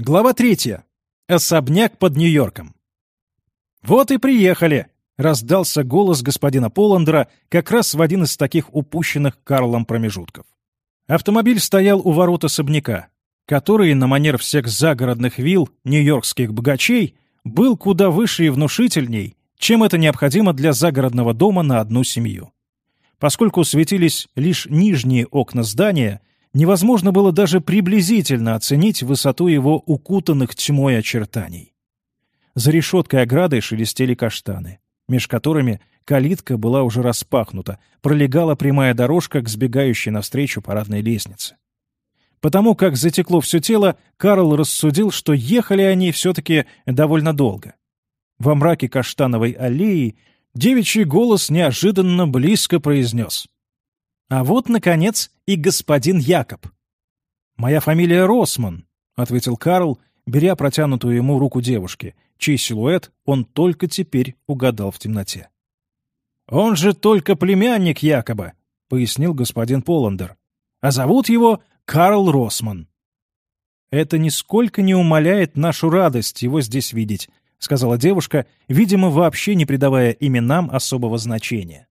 Глава третья. Особняк под Нью-Йорком. «Вот и приехали!» — раздался голос господина Поландера как раз в один из таких упущенных Карлом промежутков. Автомобиль стоял у ворот особняка, который, на манер всех загородных вилл нью-йоркских богачей, был куда выше и внушительней, чем это необходимо для загородного дома на одну семью. Поскольку светились лишь нижние окна здания, невозможно было даже приблизительно оценить высоту его укутанных тьмой очертаний. За решеткой ограды шелестели каштаны, меж которыми калитка была уже распахнута, пролегала прямая дорожка к сбегающей навстречу парадной лестнице. Потому как затекло все тело, Карл рассудил, что ехали они все-таки довольно долго. Во мраке каштановой аллеи девичий голос неожиданно близко произнес. А вот, наконец, и господин Якоб. «Моя фамилия Росман», — ответил Карл, беря протянутую ему руку девушки, чей силуэт он только теперь угадал в темноте. «Он же только племянник Якоба», — пояснил господин Поландер. «А зовут его Карл Росман». «Это нисколько не умаляет нашу радость его здесь видеть», — сказала девушка, видимо, вообще не придавая именам особого значения.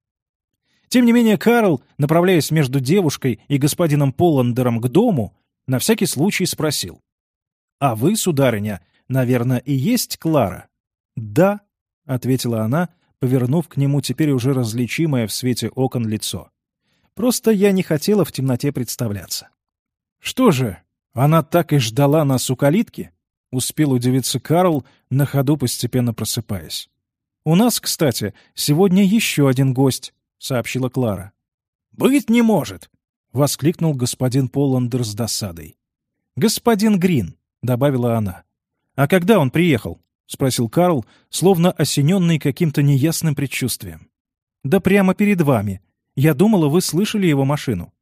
Тем не менее, Карл, направляясь между девушкой и господином Поландером к дому, на всякий случай спросил. «А вы, сударыня, наверное, и есть Клара?» «Да», — ответила она, повернув к нему теперь уже различимое в свете окон лицо. «Просто я не хотела в темноте представляться». «Что же, она так и ждала нас у калитки?» — успел удивиться Карл, на ходу постепенно просыпаясь. «У нас, кстати, сегодня еще один гость. — сообщила Клара. «Быть не может!» — воскликнул господин Поландер с досадой. «Господин Грин», — добавила она. «А когда он приехал?» — спросил Карл, словно осененный каким-то неясным предчувствием. «Да прямо перед вами. Я думала, вы слышали его машину».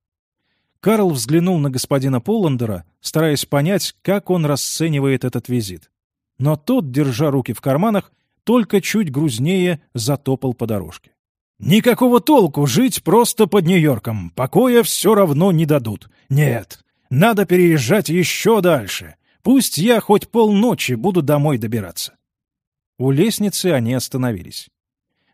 Карл взглянул на господина Поландера, стараясь понять, как он расценивает этот визит. Но тот, держа руки в карманах, только чуть грузнее затопал по дорожке. Никакого толку жить просто под Нью-Йорком. Покоя все равно не дадут. Нет, надо переезжать еще дальше. Пусть я хоть полночи буду домой добираться. У лестницы они остановились.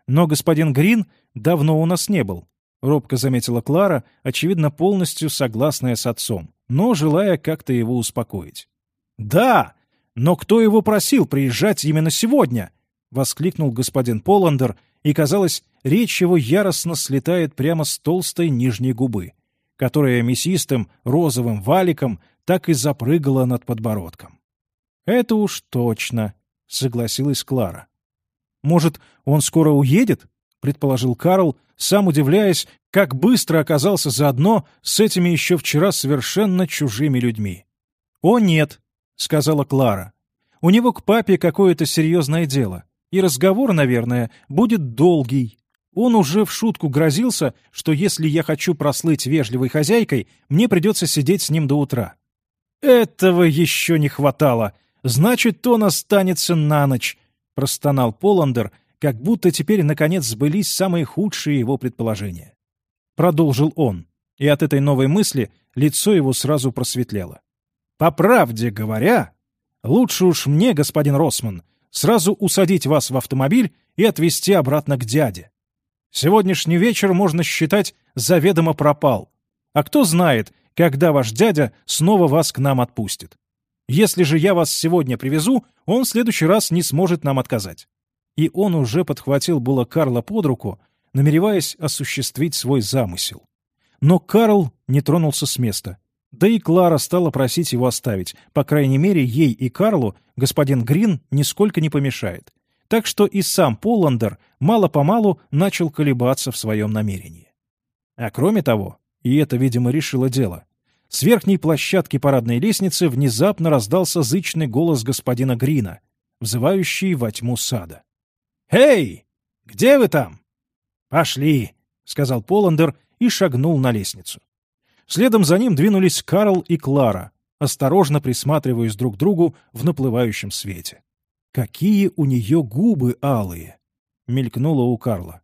Но господин Грин давно у нас не был, — робко заметила Клара, очевидно, полностью согласная с отцом, но желая как-то его успокоить. «Да, но кто его просил приезжать именно сегодня?» — воскликнул господин Поландер, и, казалось, речь его яростно слетает прямо с толстой нижней губы, которая мясистым розовым валиком так и запрыгала над подбородком. «Это уж точно», — согласилась Клара. «Может, он скоро уедет?» — предположил Карл, сам удивляясь, как быстро оказался заодно с этими еще вчера совершенно чужими людьми. «О, нет», — сказала Клара. «У него к папе какое-то серьезное дело, и разговор, наверное, будет долгий. Он уже в шутку грозился, что если я хочу прослыть вежливой хозяйкой, мне придется сидеть с ним до утра. «Этого еще не хватало. Значит, он останется на ночь», — простонал Поландер, как будто теперь, наконец, сбылись самые худшие его предположения. Продолжил он, и от этой новой мысли лицо его сразу просветлело. «По правде говоря, лучше уж мне, господин Росман, сразу усадить вас в автомобиль и отвезти обратно к дяде. Сегодняшний вечер, можно считать, заведомо пропал. А кто знает, когда ваш дядя снова вас к нам отпустит. Если же я вас сегодня привезу, он в следующий раз не сможет нам отказать». И он уже подхватил было Карла под руку, намереваясь осуществить свой замысел. Но Карл не тронулся с места. Да и Клара стала просить его оставить. По крайней мере, ей и Карлу господин Грин нисколько не помешает так что и сам Полландер мало-помалу начал колебаться в своем намерении. А кроме того, и это, видимо, решило дело, с верхней площадки парадной лестницы внезапно раздался зычный голос господина Грина, взывающий во тьму сада. «Эй! Где вы там?» «Пошли!» — сказал Поландер и шагнул на лестницу. Следом за ним двинулись Карл и Клара, осторожно присматриваясь друг к другу в наплывающем свете. Какие у нее губы алые! Мелькнуло у Карла.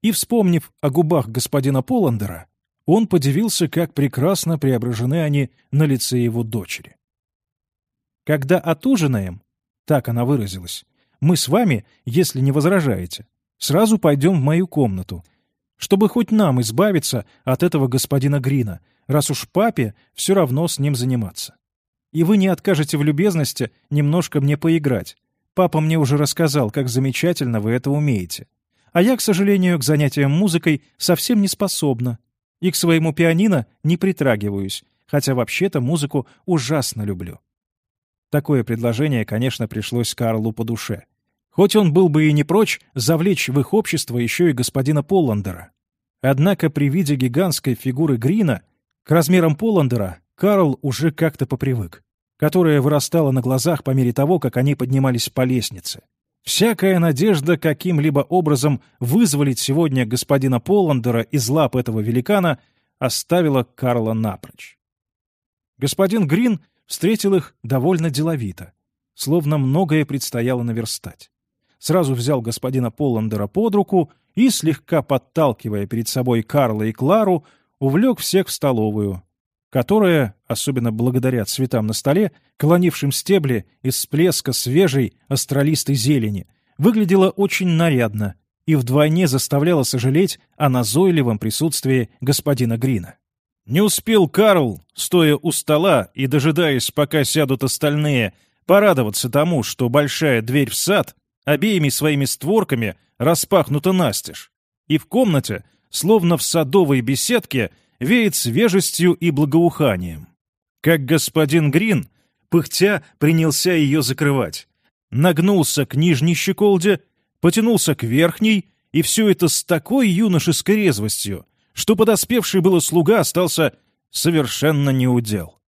И, вспомнив о губах господина Поландера, он подивился, как прекрасно преображены они на лице его дочери. Когда отужинаем, так она выразилась, мы с вами, если не возражаете, сразу пойдем в мою комнату, чтобы хоть нам избавиться от этого господина Грина, раз уж папе все равно с ним заниматься. И вы не откажете в любезности немножко мне поиграть. Папа мне уже рассказал, как замечательно вы это умеете. А я, к сожалению, к занятиям музыкой совсем не способна. И к своему пианино не притрагиваюсь, хотя вообще-то музыку ужасно люблю. Такое предложение, конечно, пришлось Карлу по душе. Хоть он был бы и не прочь завлечь в их общество еще и господина Полландера. Однако при виде гигантской фигуры Грина к размерам Полландера Карл уже как-то попривык, которая вырастала на глазах по мере того, как они поднимались по лестнице. Всякая надежда каким-либо образом вызволить сегодня господина Полландера из лап этого великана оставила Карла напрочь. Господин Грин встретил их довольно деловито, словно многое предстояло наверстать. Сразу взял господина Полландера под руку и, слегка подталкивая перед собой Карла и Клару, увлек всех в столовую, которая, особенно благодаря цветам на столе, клонившим стебли из всплеска свежей астролистой зелени, выглядела очень нарядно и вдвойне заставляла сожалеть о назойливом присутствии господина Грина. Не успел Карл, стоя у стола и дожидаясь, пока сядут остальные, порадоваться тому, что большая дверь в сад обеими своими створками распахнута настежь, и в комнате, словно в садовой беседке, веет свежестью и благоуханием. Как господин Грин, пыхтя, принялся ее закрывать. Нагнулся к нижней щеколде, потянулся к верхней, и все это с такой юношеской резвостью, что подоспевший было слуга остался совершенно неудел.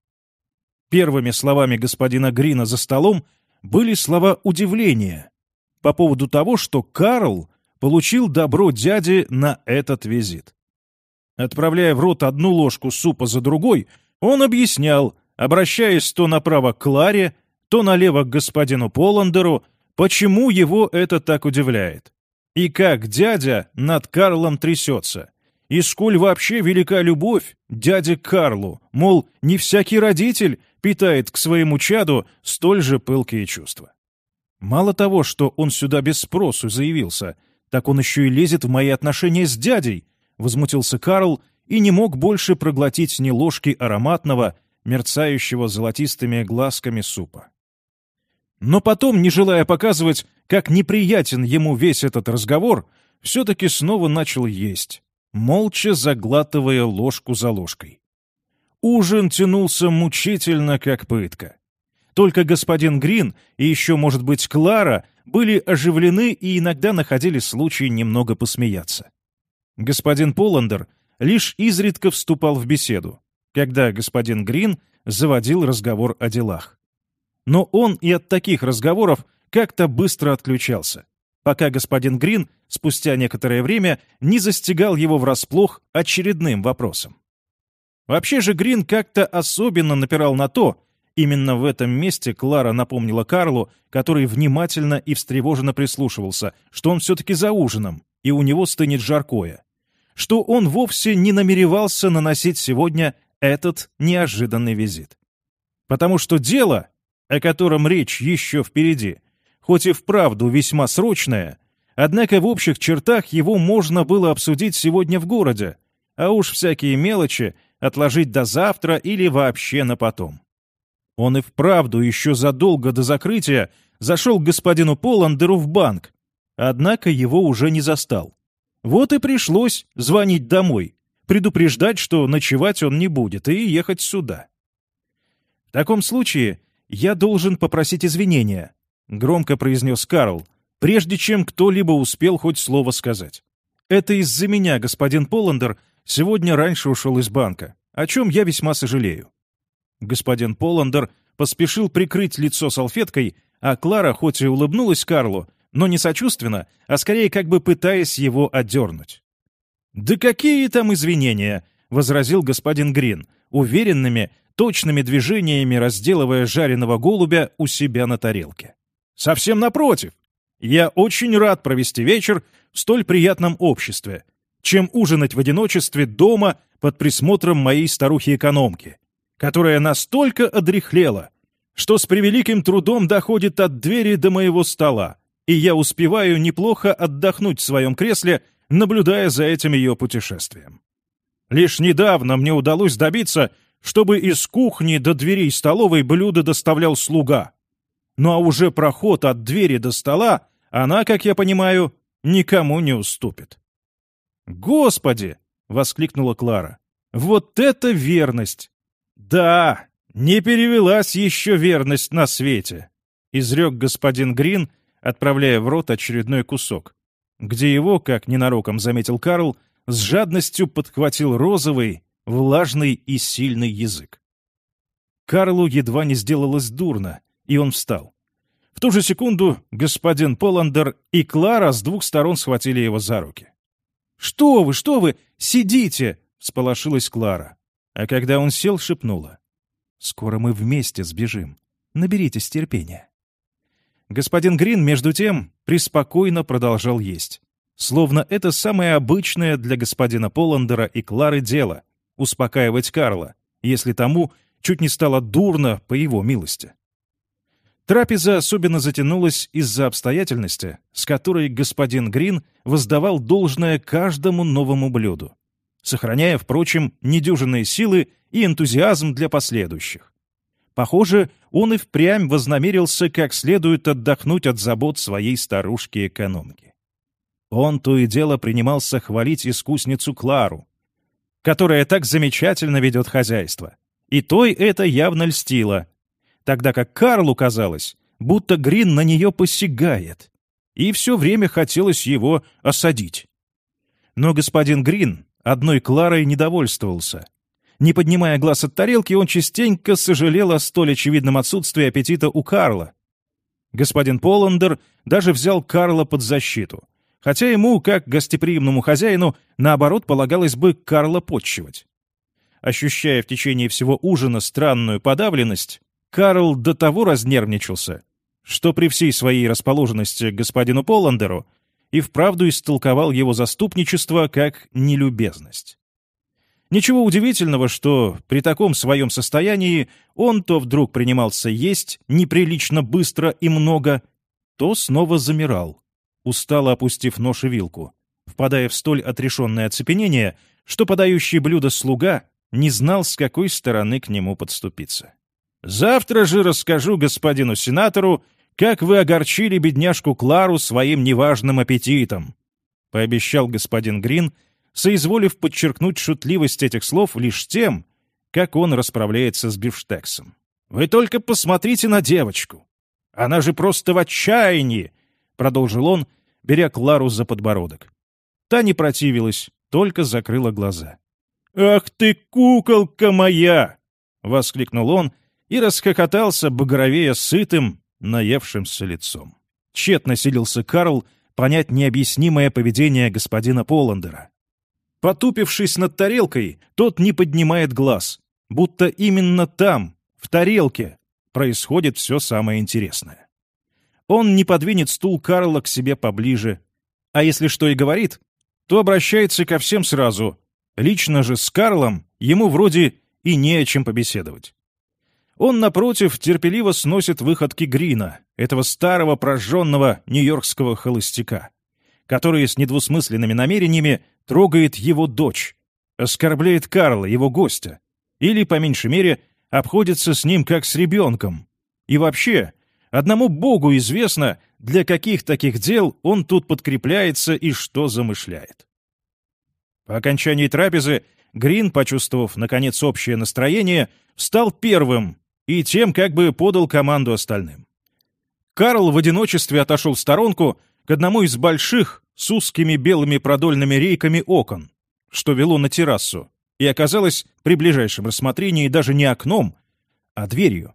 Первыми словами господина Грина за столом были слова удивления по поводу того, что Карл получил добро дяди на этот визит. Отправляя в рот одну ложку супа за другой, он объяснял, обращаясь то направо к Кларе, то налево к господину Поландеру, почему его это так удивляет. И как дядя над Карлом трясется. И сколь вообще велика любовь дяде Карлу, мол, не всякий родитель питает к своему чаду столь же пылкие чувства. Мало того, что он сюда без спросу заявился, так он еще и лезет в мои отношения с дядей, возмутился Карл и не мог больше проглотить ни ложки ароматного, мерцающего золотистыми глазками супа. Но потом, не желая показывать, как неприятен ему весь этот разговор, все-таки снова начал есть, молча заглатывая ложку за ложкой. Ужин тянулся мучительно, как пытка. Только господин Грин и еще, может быть, Клара были оживлены и иногда находили случай немного посмеяться. Господин Поландер лишь изредка вступал в беседу, когда господин Грин заводил разговор о делах. Но он и от таких разговоров как-то быстро отключался, пока господин Грин спустя некоторое время не застигал его врасплох очередным вопросом. Вообще же Грин как-то особенно напирал на то, именно в этом месте Клара напомнила Карлу, который внимательно и встревоженно прислушивался, что он все-таки за ужином, и у него стынет жаркое, что он вовсе не намеревался наносить сегодня этот неожиданный визит. Потому что дело, о котором речь еще впереди, хоть и вправду весьма срочное, однако в общих чертах его можно было обсудить сегодня в городе, а уж всякие мелочи отложить до завтра или вообще на потом. Он и вправду еще задолго до закрытия зашел к господину Поландеру в банк, однако его уже не застал. Вот и пришлось звонить домой, предупреждать, что ночевать он не будет, и ехать сюда. В таком случае я должен попросить извинения, громко произнес Карл, прежде чем кто-либо успел хоть слово сказать. Это из-за меня господин Поландер сегодня раньше ушел из банка, о чем я весьма сожалею. Господин Поландер поспешил прикрыть лицо салфеткой, а Клара хоть и улыбнулась Карлу, но не сочувственно, а скорее как бы пытаясь его отдернуть. «Да какие там извинения!» — возразил господин Грин, уверенными, точными движениями разделывая жареного голубя у себя на тарелке. «Совсем напротив. Я очень рад провести вечер в столь приятном обществе, чем ужинать в одиночестве дома под присмотром моей старухи-экономки, которая настолько одряхлела, что с превеликим трудом доходит от двери до моего стола, и я успеваю неплохо отдохнуть в своем кресле, наблюдая за этим ее путешествием. Лишь недавно мне удалось добиться, чтобы из кухни до дверей столовой блюдо доставлял слуга. Ну а уже проход от двери до стола она, как я понимаю, никому не уступит. «Господи!» — воскликнула Клара. «Вот это верность!» «Да, не перевелась еще верность на свете!» — изрек господин Грин, отправляя в рот очередной кусок, где его, как ненароком заметил Карл, с жадностью подхватил розовый, влажный и сильный язык. Карлу едва не сделалось дурно, и он встал. В ту же секунду господин Поландер и Клара с двух сторон схватили его за руки. «Что вы, что вы! Сидите!» — всполошилась Клара. А когда он сел, шепнула. «Скоро мы вместе сбежим. Наберитесь терпения». Господин Грин, между тем, преспокойно продолжал есть. Словно это самое обычное для господина Поландера и Клары дело — успокаивать Карла, если тому чуть не стало дурно по его милости. Трапеза особенно затянулась из-за обстоятельности, с которой господин Грин воздавал должное каждому новому блюду, сохраняя, впрочем, недюжинные силы и энтузиазм для последующих. Похоже, он и впрямь вознамерился как следует отдохнуть от забот своей старушки-экономки. Он то и дело принимался хвалить искусницу Клару, которая так замечательно ведет хозяйство. И той это явно льстило, тогда как Карлу казалось, будто Грин на нее посягает, и все время хотелось его осадить. Но господин Грин одной Кларой недовольствовался. Не поднимая глаз от тарелки, он частенько сожалел о столь очевидном отсутствии аппетита у Карла. Господин Поландер даже взял Карла под защиту, хотя ему, как гостеприимному хозяину, наоборот, полагалось бы Карла подчивать. Ощущая в течение всего ужина странную подавленность, Карл до того разнервничался, что при всей своей расположенности к господину Поландеру и вправду истолковал его заступничество как нелюбезность. Ничего удивительного, что при таком своем состоянии он то вдруг принимался есть неприлично быстро и много, то снова замирал, устало опустив нож и вилку, впадая в столь отрешенное оцепенение, что подающий блюдо слуга не знал, с какой стороны к нему подступиться. Завтра же расскажу господину сенатору, как вы огорчили бедняжку Клару своим неважным аппетитом», — пообещал господин Грин, соизволив подчеркнуть шутливость этих слов лишь тем, как он расправляется с бифштексом. «Вы только посмотрите на девочку! Она же просто в отчаянии!» — продолжил он, беря Клару за подбородок. Та не противилась, только закрыла глаза. «Ах ты, куколка моя!» — воскликнул он, и расхохотался, багровея сытым, наевшимся лицом. Тщетно силился Карл понять необъяснимое поведение господина Поландера. Потупившись над тарелкой, тот не поднимает глаз, будто именно там, в тарелке, происходит все самое интересное. Он не подвинет стул Карла к себе поближе, а если что и говорит, то обращается ко всем сразу. Лично же с Карлом ему вроде и не о чем побеседовать. Он, напротив, терпеливо сносит выходки Грина, этого старого прожженного нью-йоркского холостяка, который с недвусмысленными намерениями трогает его дочь, оскорбляет Карла, его гостя, или, по меньшей мере, обходится с ним как с ребенком. И вообще, одному Богу известно, для каких таких дел он тут подкрепляется и что замышляет. По окончании трапезы Грин, почувствовав, наконец, общее настроение, встал первым и тем как бы подал команду остальным. Карл в одиночестве отошел в сторонку к одному из больших с узкими белыми продольными рейками окон, что вело на террасу, и оказалось при ближайшем рассмотрении даже не окном, а дверью.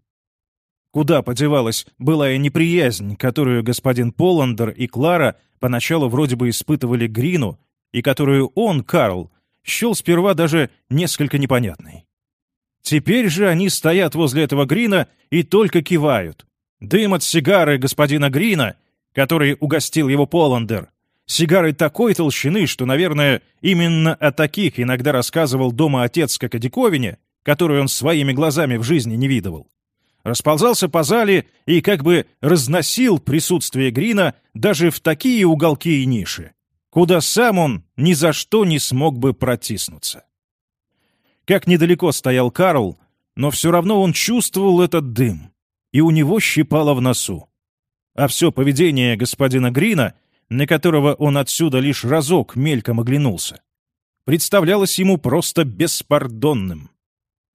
Куда подевалась былая неприязнь, которую господин Поландер и Клара поначалу вроде бы испытывали Грину, и которую он, Карл, счел сперва даже несколько непонятной. Теперь же они стоят возле этого Грина и только кивают. Дым от сигары господина Грина, который угостил его Поландер, сигары такой толщины, что, наверное, именно о таких иногда рассказывал дома отец как о диковине, которую он своими глазами в жизни не видывал, расползался по зале и как бы разносил присутствие Грина даже в такие уголки и ниши, куда сам он ни за что не смог бы протиснуться. Как недалеко стоял Карл, но все равно он чувствовал этот дым, и у него щипало в носу. А все поведение господина Грина, на которого он отсюда лишь разок мельком оглянулся, представлялось ему просто беспардонным.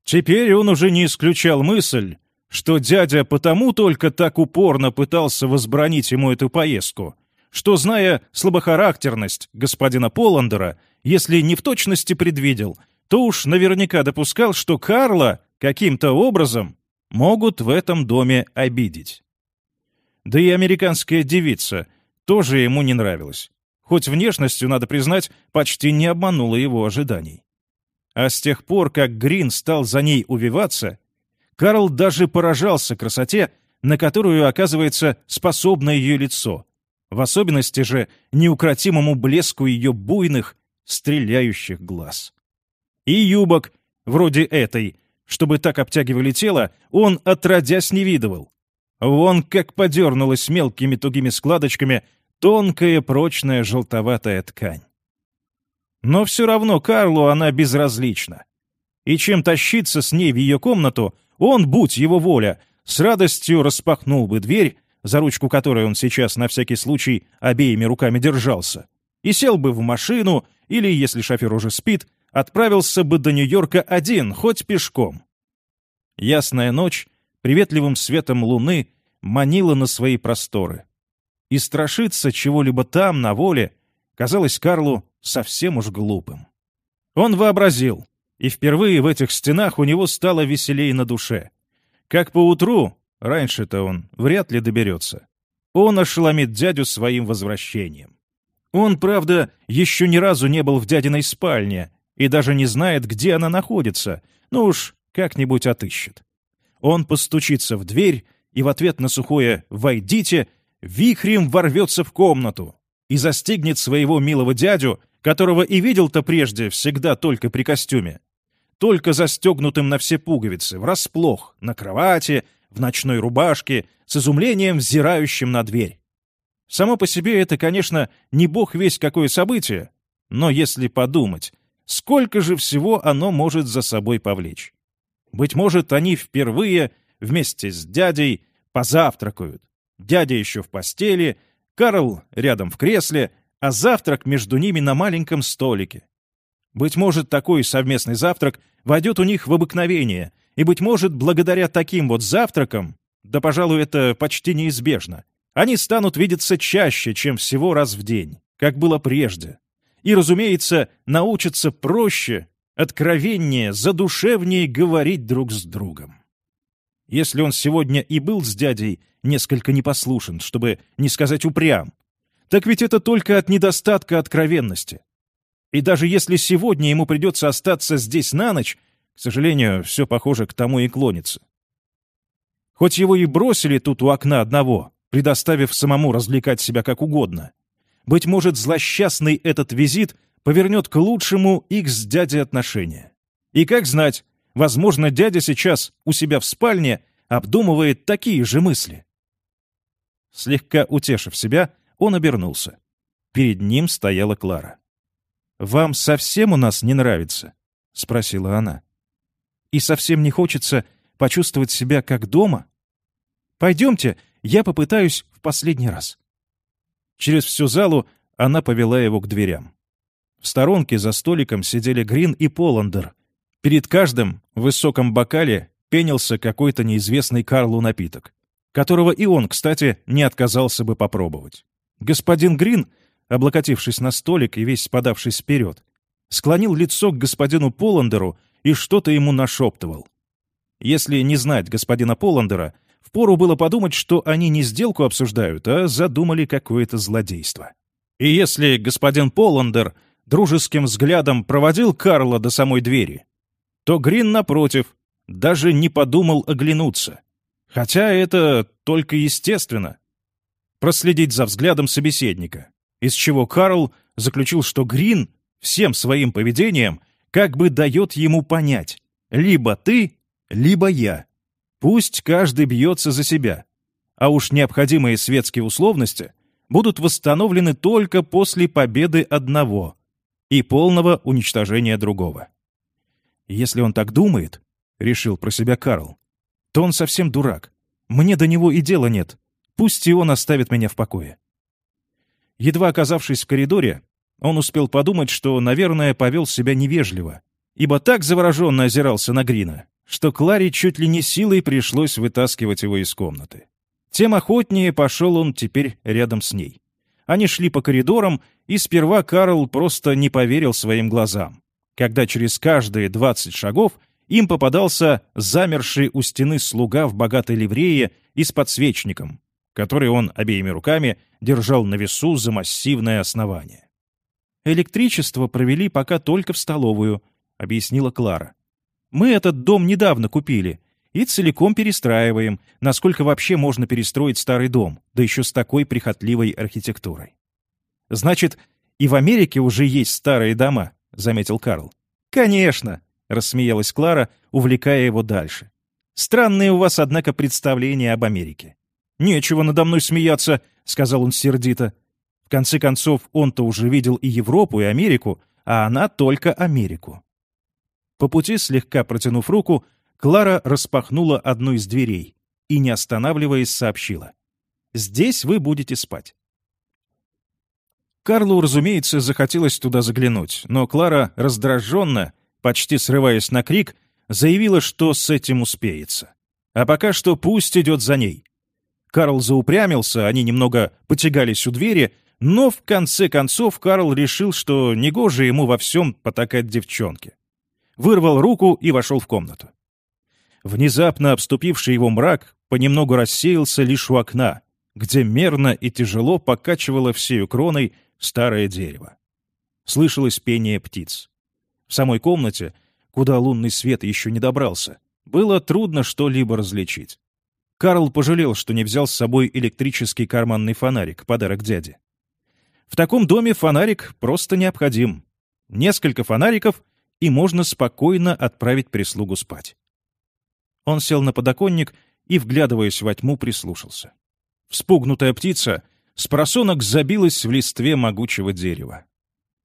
Теперь он уже не исключал мысль, что дядя потому только так упорно пытался возбранить ему эту поездку, что, зная слабохарактерность господина Поландера, если не в точности предвидел, то уж наверняка допускал, что Карла каким-то образом могут в этом доме обидеть. Да и американская девица тоже ему не нравилась хоть внешностью, надо признать, почти не обманула его ожиданий. А с тех пор, как Грин стал за ней увиваться, Карл даже поражался красоте, на которую, оказывается, способно ее лицо, в особенности же неукротимому блеску ее буйных, стреляющих глаз. И юбок, вроде этой, чтобы так обтягивали тело, он отродясь не видывал. Вон как подернулась мелкими тугими складочками Тонкая, прочная, желтоватая ткань. Но все равно Карлу она безразлична. И чем тащиться с ней в ее комнату, он, будь его воля, с радостью распахнул бы дверь, за ручку которой он сейчас на всякий случай обеими руками держался, и сел бы в машину, или, если шофер уже спит, отправился бы до Нью-Йорка один, хоть пешком. Ясная ночь приветливым светом луны манила на свои просторы и страшиться чего-либо там, на воле, казалось Карлу совсем уж глупым. Он вообразил, и впервые в этих стенах у него стало веселее на душе. Как поутру, раньше-то он вряд ли доберется, он ошеломит дядю своим возвращением. Он, правда, еще ни разу не был в дядиной спальне и даже не знает, где она находится, но уж как-нибудь отыщет. Он постучится в дверь и в ответ на сухое «Войдите!» вихрем ворвется в комнату и застигнет своего милого дядю, которого и видел-то прежде всегда только при костюме, только застегнутым на все пуговицы, врасплох, на кровати, в ночной рубашке, с изумлением взирающим на дверь. Само по себе это, конечно, не бог весь какое событие, но если подумать, сколько же всего оно может за собой повлечь. Быть может, они впервые вместе с дядей позавтракают, Дядя еще в постели, Карл рядом в кресле, а завтрак между ними на маленьком столике. Быть может, такой совместный завтрак войдет у них в обыкновение, и, быть может, благодаря таким вот завтракам, да, пожалуй, это почти неизбежно, они станут видеться чаще, чем всего раз в день, как было прежде. И, разумеется, научатся проще, откровеннее, задушевнее говорить друг с другом. Если он сегодня и был с дядей несколько непослушен, чтобы не сказать упрям, так ведь это только от недостатка откровенности. И даже если сегодня ему придется остаться здесь на ночь, к сожалению, все похоже к тому и клонится. Хоть его и бросили тут у окна одного, предоставив самому развлекать себя как угодно, быть может, злосчастный этот визит повернет к лучшему их с дядей отношения. И как знать, возможно, дядя сейчас у себя в спальне обдумывает такие же мысли. Слегка утешив себя, он обернулся. Перед ним стояла Клара. «Вам совсем у нас не нравится?» — спросила она. «И совсем не хочется почувствовать себя как дома? Пойдемте, я попытаюсь в последний раз». Через всю залу она повела его к дверям. В сторонке за столиком сидели Грин и Поландер. Перед каждым в высоком бокале пенился какой-то неизвестный Карлу напиток которого и он, кстати, не отказался бы попробовать. Господин Грин, облокотившись на столик и весь подавшись вперед, склонил лицо к господину Поландеру и что-то ему нашептывал. Если не знать господина Поландера, впору было подумать, что они не сделку обсуждают, а задумали какое-то злодейство. И если господин Поландер дружеским взглядом проводил Карла до самой двери, то Грин, напротив, даже не подумал оглянуться — Хотя это только естественно. Проследить за взглядом собеседника, из чего Карл заключил, что Грин всем своим поведением как бы дает ему понять, либо ты, либо я. Пусть каждый бьется за себя, а уж необходимые светские условности будут восстановлены только после победы одного и полного уничтожения другого. Если он так думает, — решил про себя Карл, — то он совсем дурак. Мне до него и дела нет. Пусть и он оставит меня в покое. Едва оказавшись в коридоре, он успел подумать, что, наверное, повел себя невежливо, ибо так завороженно озирался на Грина, что Кларе чуть ли не силой пришлось вытаскивать его из комнаты. Тем охотнее пошел он теперь рядом с ней. Они шли по коридорам, и сперва Карл просто не поверил своим глазам, когда через каждые двадцать шагов им попадался замерший у стены слуга в богатой ливрее и с подсвечником, который он обеими руками держал на весу за массивное основание. «Электричество провели пока только в столовую», — объяснила Клара. Мы этот дом недавно купили и целиком перестраиваем, насколько вообще можно перестроить старый дом, да еще с такой прихотливой архитектурой. Значит, и в Америке уже есть старые дома, заметил Карл. Конечно, рассмеялась Клара, увлекая его дальше. Странные у вас, однако, представления об Америке. Нечего надо мной смеяться, сказал он сердито. В конце концов, он-то уже видел и Европу, и Америку, а она только Америку. По пути, слегка протянув руку, Клара распахнула одну из дверей и, не останавливаясь, сообщила. «Здесь вы будете спать». Карлу, разумеется, захотелось туда заглянуть, но Клара, раздраженно, почти срываясь на крик, заявила, что с этим успеется. А пока что пусть идет за ней. Карл заупрямился, они немного потягались у двери, но в конце концов Карл решил, что негоже ему во всем потакать девчонке вырвал руку и вошел в комнату. Внезапно обступивший его мрак понемногу рассеялся лишь у окна, где мерно и тяжело покачивало всею кроной старое дерево. Слышалось пение птиц. В самой комнате, куда лунный свет еще не добрался, было трудно что-либо различить. Карл пожалел, что не взял с собой электрический карманный фонарик, подарок дяде. В таком доме фонарик просто необходим. Несколько фонариков и можно спокойно отправить прислугу спать. Он сел на подоконник и, вглядываясь во тьму, прислушался. Вспугнутая птица с просонок забилась в листве могучего дерева.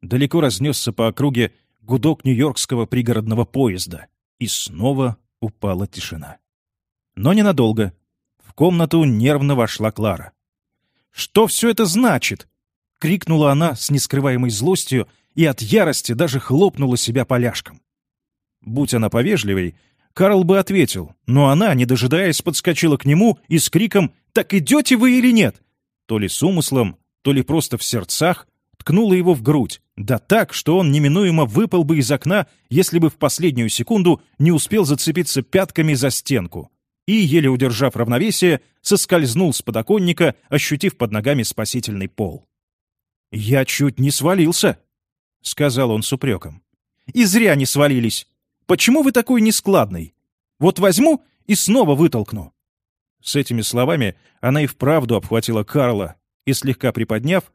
Далеко разнесся по округе гудок нью-йоркского пригородного поезда, и снова упала тишина. Но ненадолго. В комнату нервно вошла Клара. «Что все это значит?» — крикнула она с нескрываемой злостью и от ярости даже хлопнула себя поляшком. Будь она повежливей, Карл бы ответил, но она, не дожидаясь, подскочила к нему и с криком «Так идете вы или нет?» То ли с умыслом, то ли просто в сердцах, ткнула его в грудь, да так, что он неминуемо выпал бы из окна, если бы в последнюю секунду не успел зацепиться пятками за стенку. И, еле удержав равновесие, соскользнул с подоконника, ощутив под ногами спасительный пол. «Я чуть не свалился», — сказал он с упреком. «И зря не свалились. Почему вы такой нескладный? Вот возьму и снова вытолкну». С этими словами она и вправду обхватила Карла, и, слегка приподняв,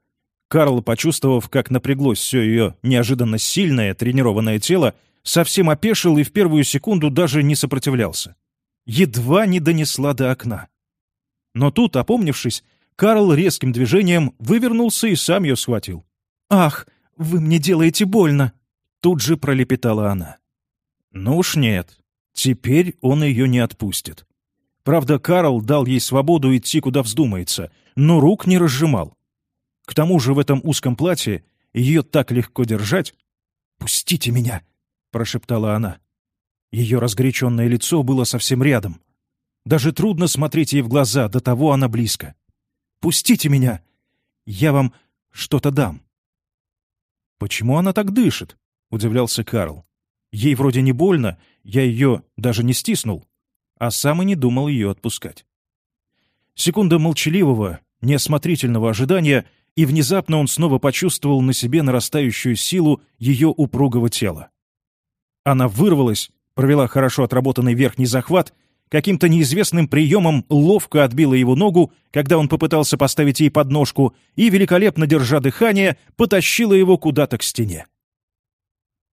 Карл, почувствовав, как напряглось все ее неожиданно сильное тренированное тело, совсем опешил и в первую секунду даже не сопротивлялся. Едва не донесла до окна. Но тут, опомнившись, Карл резким движением вывернулся и сам ее схватил. «Ах!» «Вы мне делаете больно!» Тут же пролепетала она. «Ну уж нет. Теперь он ее не отпустит. Правда, Карл дал ей свободу идти, куда вздумается, но рук не разжимал. К тому же в этом узком платье ее так легко держать. «Пустите меня!» — прошептала она. Ее разгоряченное лицо было совсем рядом. Даже трудно смотреть ей в глаза, до того она близко. «Пустите меня! Я вам что-то дам!» «Почему она так дышит?» — удивлялся Карл. «Ей вроде не больно, я ее даже не стиснул, а сам и не думал ее отпускать». Секунда молчаливого, неосмотрительного ожидания, и внезапно он снова почувствовал на себе нарастающую силу ее упругого тела. Она вырвалась, провела хорошо отработанный верхний захват каким-то неизвестным приемом ловко отбила его ногу, когда он попытался поставить ей подножку, и, великолепно держа дыхание, потащила его куда-то к стене.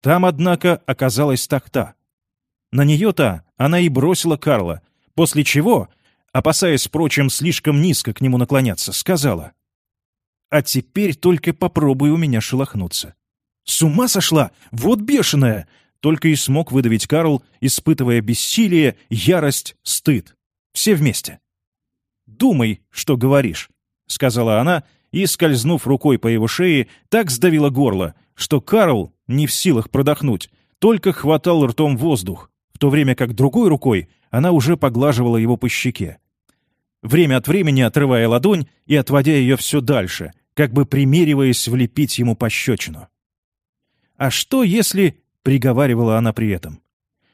Там, однако, оказалась тахта. На нее-то она и бросила Карла, После чего, опасаясь, впрочем, слишком низко к нему наклоняться, сказала. «А теперь только попробуй у меня шелохнуться». «С ума сошла? Вот бешеная!» Только и смог выдавить Карл, испытывая бессилие, ярость, стыд. Все вместе. «Думай, что говоришь», — сказала она, и, скользнув рукой по его шее, так сдавила горло, что Карл, не в силах продохнуть, только хватал ртом воздух, в то время как другой рукой она уже поглаживала его по щеке. Время от времени отрывая ладонь и отводя ее все дальше, как бы примериваясь влепить ему пощечину. «А что, если...» — приговаривала она при этом.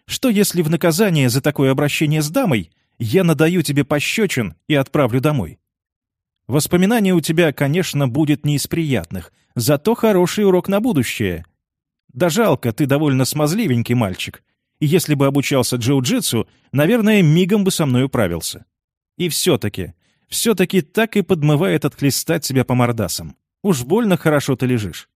«Что, если в наказание за такое обращение с дамой я надаю тебе пощечин и отправлю домой?» Воспоминание у тебя, конечно, будет не из приятных, зато хороший урок на будущее. Да жалко, ты довольно смазливенький мальчик. И если бы обучался джиу-джитсу, наверное, мигом бы со мной управился. И все-таки, все-таки так и подмывает отхлестать себя по мордасам. Уж больно хорошо ты лежишь.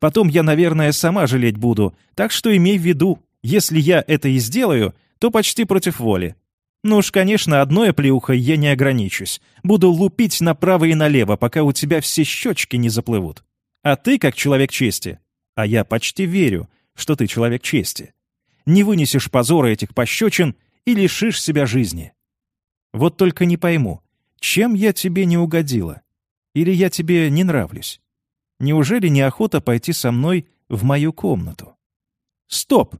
Потом я, наверное, сама жалеть буду, так что имей в виду, если я это и сделаю, то почти против воли. Ну уж, конечно, одной оплеухой я не ограничусь. Буду лупить направо и налево, пока у тебя все щечки не заплывут. А ты, как человек чести, а я почти верю, что ты человек чести. Не вынесешь позора этих пощечин и лишишь себя жизни. Вот только не пойму, чем я тебе не угодила? Или я тебе не нравлюсь? Неужели неохота пойти со мной в мою комнату? Стоп!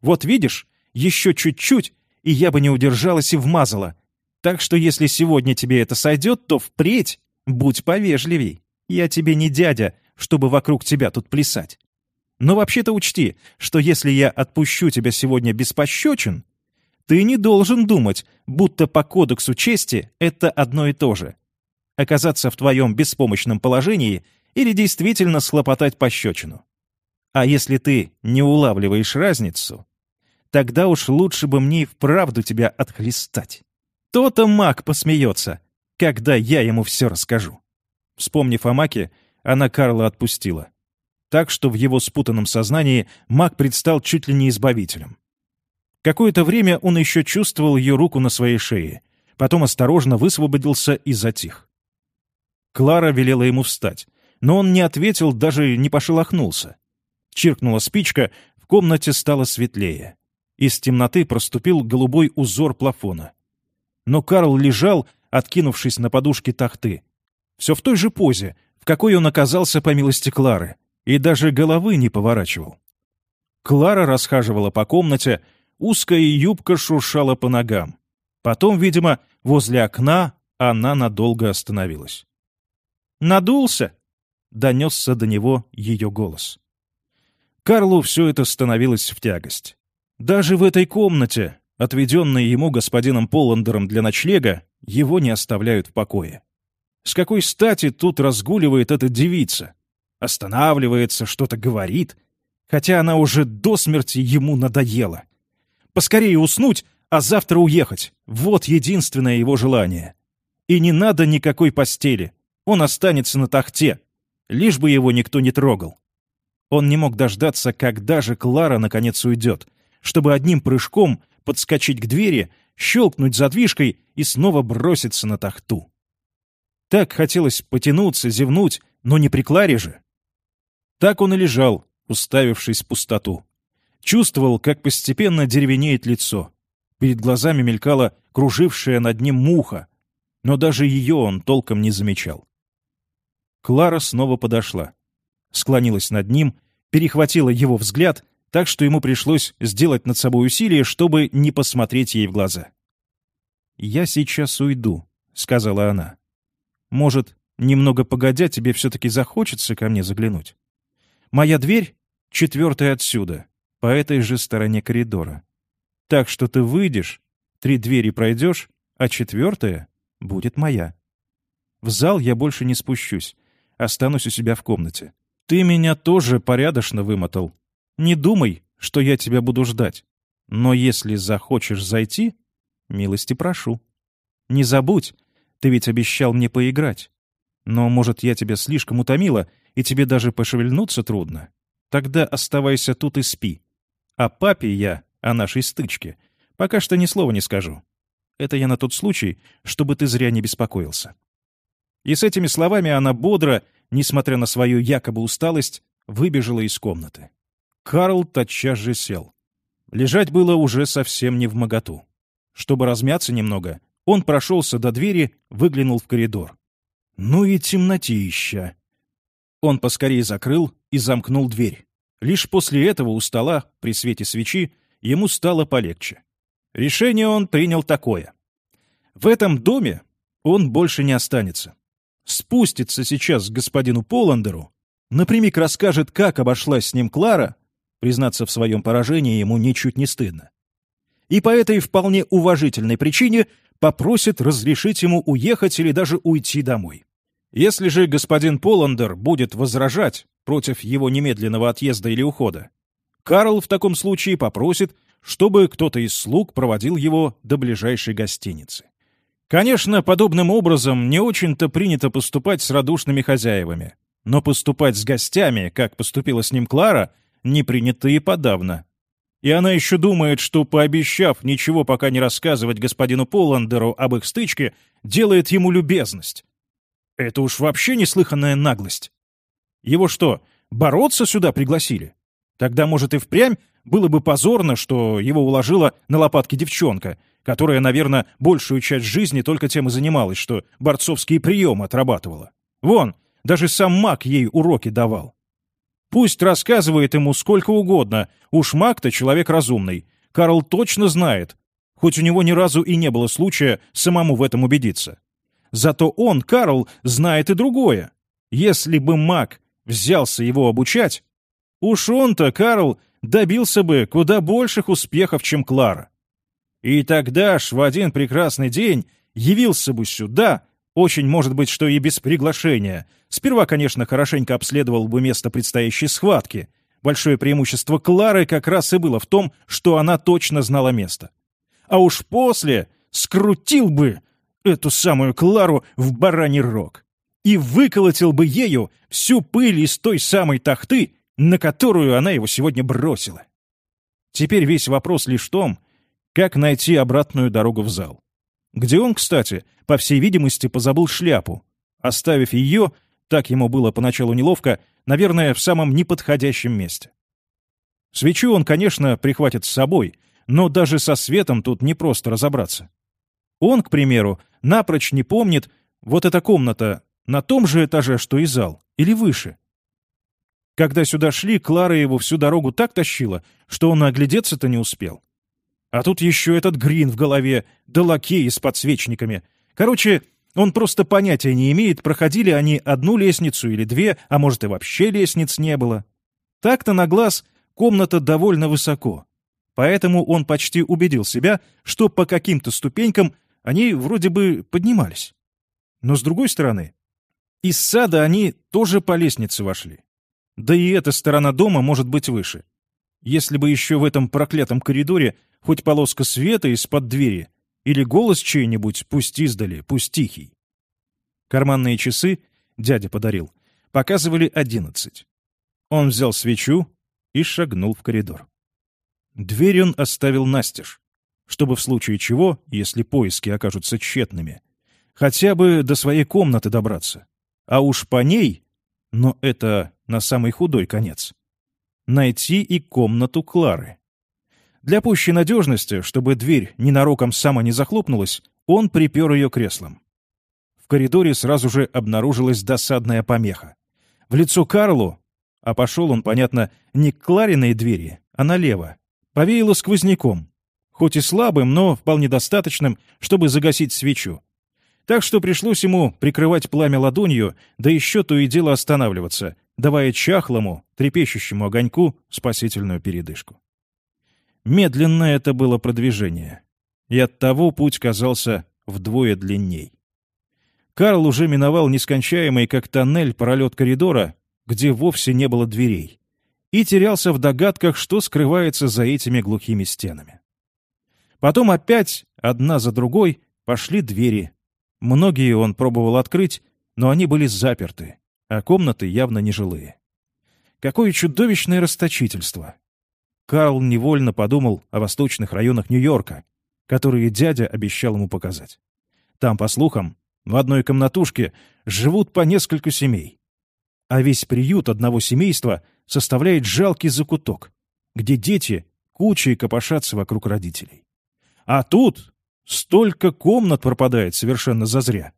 Вот видишь, еще чуть-чуть, и я бы не удержалась и вмазала. Так что если сегодня тебе это сойдет, то впредь будь повежливей. Я тебе не дядя, чтобы вокруг тебя тут плясать. Но вообще-то учти, что если я отпущу тебя сегодня без пощечин, ты не должен думать, будто по кодексу чести это одно и то же. Оказаться в твоем беспомощном положении или действительно схлопотать пощечину. А если ты не улавливаешь разницу, тогда уж лучше бы мне и вправду тебя отхлестать. То-то маг посмеется, когда я ему все расскажу. Вспомнив о маке, она Карла отпустила так что в его спутанном сознании маг предстал чуть ли не избавителем. Какое-то время он еще чувствовал ее руку на своей шее, потом осторожно высвободился и затих. Клара велела ему встать, но он не ответил, даже не пошелохнулся. Чиркнула спичка, в комнате стало светлее. Из темноты проступил голубой узор плафона. Но Карл лежал, откинувшись на подушке тахты. Все в той же позе, в какой он оказался по милости Клары и даже головы не поворачивал. Клара расхаживала по комнате, узкая юбка шуршала по ногам. Потом, видимо, возле окна она надолго остановилась. «Надулся?» — донесся до него ее голос. Карлу все это становилось в тягость. Даже в этой комнате, отведенной ему господином Поландером для ночлега, его не оставляют в покое. С какой стати тут разгуливает эта девица? Останавливается, что-то говорит, хотя она уже до смерти ему надоела. Поскорее уснуть, а завтра уехать. Вот единственное его желание. И не надо никакой постели. Он останется на тахте, лишь бы его никто не трогал. Он не мог дождаться, когда же Клара наконец уйдет, чтобы одним прыжком подскочить к двери, щелкнуть задвижкой и снова броситься на тахту. Так хотелось потянуться, зевнуть, но не при Кларе же. Так он и лежал, уставившись в пустоту. Чувствовал, как постепенно деревенеет лицо. Перед глазами мелькала кружившая над ним муха, но даже ее он толком не замечал. Клара снова подошла. Склонилась над ним, перехватила его взгляд, так что ему пришлось сделать над собой усилие, чтобы не посмотреть ей в глаза. «Я сейчас уйду», — сказала она. «Может, немного погодя тебе все-таки захочется ко мне заглянуть?» Моя дверь — четвертая отсюда, по этой же стороне коридора. Так что ты выйдешь, три двери пройдешь, а четвертая будет моя. В зал я больше не спущусь, останусь у себя в комнате. Ты меня тоже порядочно вымотал. Не думай, что я тебя буду ждать. Но если захочешь зайти, милости прошу. Не забудь, ты ведь обещал мне поиграть. Но, может, я тебя слишком утомила, и тебе даже пошевельнуться трудно, тогда оставайся тут и спи. А папе я о нашей стычке пока что ни слова не скажу. Это я на тот случай, чтобы ты зря не беспокоился». И с этими словами она бодро, несмотря на свою якобы усталость, выбежала из комнаты. Карл тотчас же сел. Лежать было уже совсем не в моготу. Чтобы размяться немного, он прошелся до двери, выглянул в коридор. Ну и темнотища. Он поскорее закрыл и замкнул дверь. Лишь после этого у стола, при свете свечи, ему стало полегче. Решение он принял такое. В этом доме он больше не останется. Спустится сейчас к господину Поландеру, напрямик расскажет, как обошлась с ним Клара, признаться в своем поражении ему ничуть не стыдно. И по этой вполне уважительной причине попросит разрешить ему уехать или даже уйти домой. Если же господин Поландер будет возражать против его немедленного отъезда или ухода, Карл в таком случае попросит, чтобы кто-то из слуг проводил его до ближайшей гостиницы. Конечно, подобным образом не очень-то принято поступать с радушными хозяевами, но поступать с гостями, как поступила с ним Клара, не принято и подавно. И она еще думает, что, пообещав ничего пока не рассказывать господину Поландеру об их стычке, делает ему любезность. Это уж вообще неслыханная наглость. Его что, бороться сюда пригласили? Тогда, может, и впрямь было бы позорно, что его уложила на лопатки девчонка, которая, наверное, большую часть жизни только тем и занималась, что борцовские приемы отрабатывала. Вон, даже сам маг ей уроки давал. Пусть рассказывает ему сколько угодно, уж маг-то человек разумный. Карл точно знает, хоть у него ни разу и не было случая самому в этом убедиться. Зато он, Карл, знает и другое. Если бы маг взялся его обучать, уж он-то, Карл, добился бы куда больших успехов, чем Клара. И тогда ж в один прекрасный день явился бы сюда, очень может быть, что и без приглашения. Сперва, конечно, хорошенько обследовал бы место предстоящей схватки. Большое преимущество Клары как раз и было в том, что она точно знала место. А уж после скрутил бы эту самую Клару в бараний рог и выколотил бы ею всю пыль из той самой тахты, на которую она его сегодня бросила. Теперь весь вопрос лишь в том, как найти обратную дорогу в зал. Где он, кстати, по всей видимости, позабыл шляпу. Оставив ее, так ему было поначалу неловко, наверное, в самом неподходящем месте. Свечу он, конечно, прихватит с собой, но даже со светом тут не просто разобраться. Он, к примеру, напрочь не помнит, вот эта комната на том же этаже, что и зал, или выше. Когда сюда шли, Клара его всю дорогу так тащила, что он оглядеться-то не успел. А тут еще этот грин в голове, да лакеи с подсвечниками. Короче, он просто понятия не имеет, проходили они одну лестницу или две, а может и вообще лестниц не было. Так-то на глаз комната довольно высоко. Поэтому он почти убедил себя, что по каким-то ступенькам они вроде бы поднимались. Но с другой стороны, из сада они тоже по лестнице вошли. Да и эта сторона дома может быть выше. Если бы еще в этом проклятом коридоре хоть полоска света из-под двери или голос чей-нибудь, пусть издали, пусть тихий. Карманные часы дядя подарил, показывали одиннадцать. Он взял свечу и шагнул в коридор. Дверь он оставил настежь, чтобы в случае чего, если поиски окажутся тщетными, хотя бы до своей комнаты добраться. А уж по ней, но это на самый худой конец, найти и комнату Клары. Для пущей надежности, чтобы дверь ненароком сама не захлопнулась, он припер ее креслом. В коридоре сразу же обнаружилась досадная помеха. В лицо Карлу, а пошел он, понятно, не к Клариной двери, а налево, повеяло сквозняком, хоть и слабым, но вполне достаточным, чтобы загасить свечу. Так что пришлось ему прикрывать пламя ладонью, да еще то и дело останавливаться, давая чахлому, трепещущему огоньку спасительную передышку. Медленно это было продвижение, и оттого путь казался вдвое длинней. Карл уже миновал нескончаемый, как тоннель, пролет коридора, где вовсе не было дверей, и терялся в догадках, что скрывается за этими глухими стенами. Потом опять, одна за другой, пошли двери. Многие он пробовал открыть, но они были заперты, а комнаты явно нежилые. Какое чудовищное расточительство! Карл невольно подумал о восточных районах Нью-Йорка, которые дядя обещал ему показать. Там, по слухам, в одной комнатушке живут по несколько семей. А весь приют одного семейства составляет жалкий закуток, где дети кучей копошатся вокруг родителей. А тут столько комнат пропадает совершенно зазря,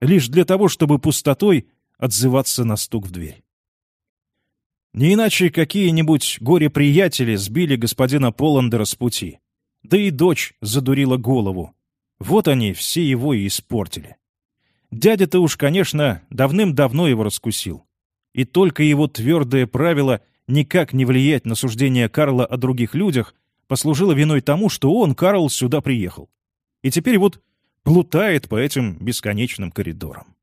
лишь для того, чтобы пустотой отзываться на стук в дверь. Не иначе какие-нибудь горе-приятели сбили господина Поландера с пути. Да и дочь задурила голову. Вот они все его и испортили. Дядя-то уж, конечно, давным-давно его раскусил. И только его твердое правило никак не влиять на суждение Карла о других людях послужило виной тому, что он, Карл, сюда приехал. И теперь вот плутает по этим бесконечным коридорам.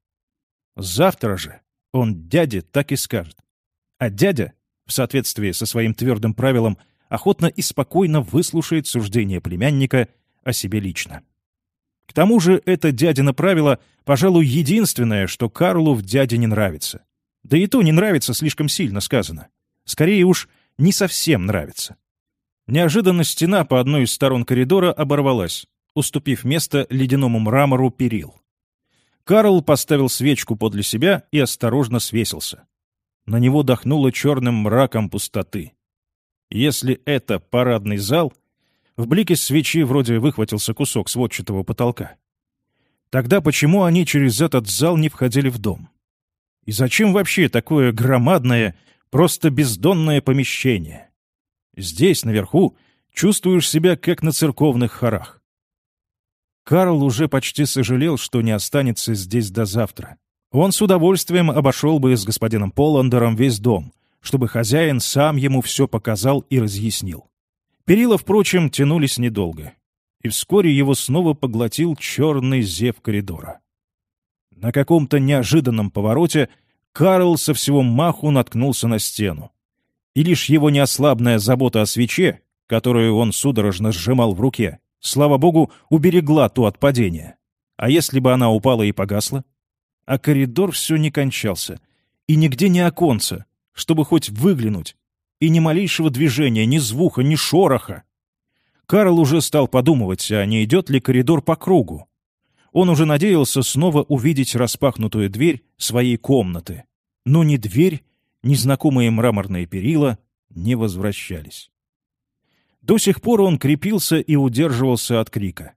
Завтра же он дяде так и скажет. А дядя, в соответствии со своим твердым правилом, охотно и спокойно выслушает суждение племянника о себе лично. К тому же это дядино правило, пожалуй, единственное, что Карлу в дяде не нравится. Да и то не нравится слишком сильно сказано. Скорее уж, не совсем нравится. Неожиданно стена по одной из сторон коридора оборвалась, уступив место ледяному мрамору перил. Карл поставил свечку подле себя и осторожно свесился. На него дохнуло черным мраком пустоты. Если это парадный зал, в блике свечи вроде выхватился кусок сводчатого потолка. Тогда почему они через этот зал не входили в дом? И зачем вообще такое громадное, просто бездонное помещение? Здесь, наверху, чувствуешь себя как на церковных хорах. Карл уже почти сожалел, что не останется здесь до завтра. Он с удовольствием обошел бы с господином Поландером весь дом, чтобы хозяин сам ему все показал и разъяснил. Перила, впрочем, тянулись недолго, и вскоре его снова поглотил черный зев коридора. На каком-то неожиданном повороте Карл со всего маху наткнулся на стену. И лишь его неослабная забота о свече, которую он судорожно сжимал в руке, слава богу, уберегла ту от падения. А если бы она упала и погасла? А коридор все не кончался. И нигде не оконца, чтобы хоть выглянуть. И ни малейшего движения, ни звука, ни шороха. Карл уже стал подумывать, а не идет ли коридор по кругу. Он уже надеялся снова увидеть распахнутую дверь своей комнаты. Но ни дверь, ни знакомые мраморные перила не возвращались. До сих пор он крепился и удерживался от крика.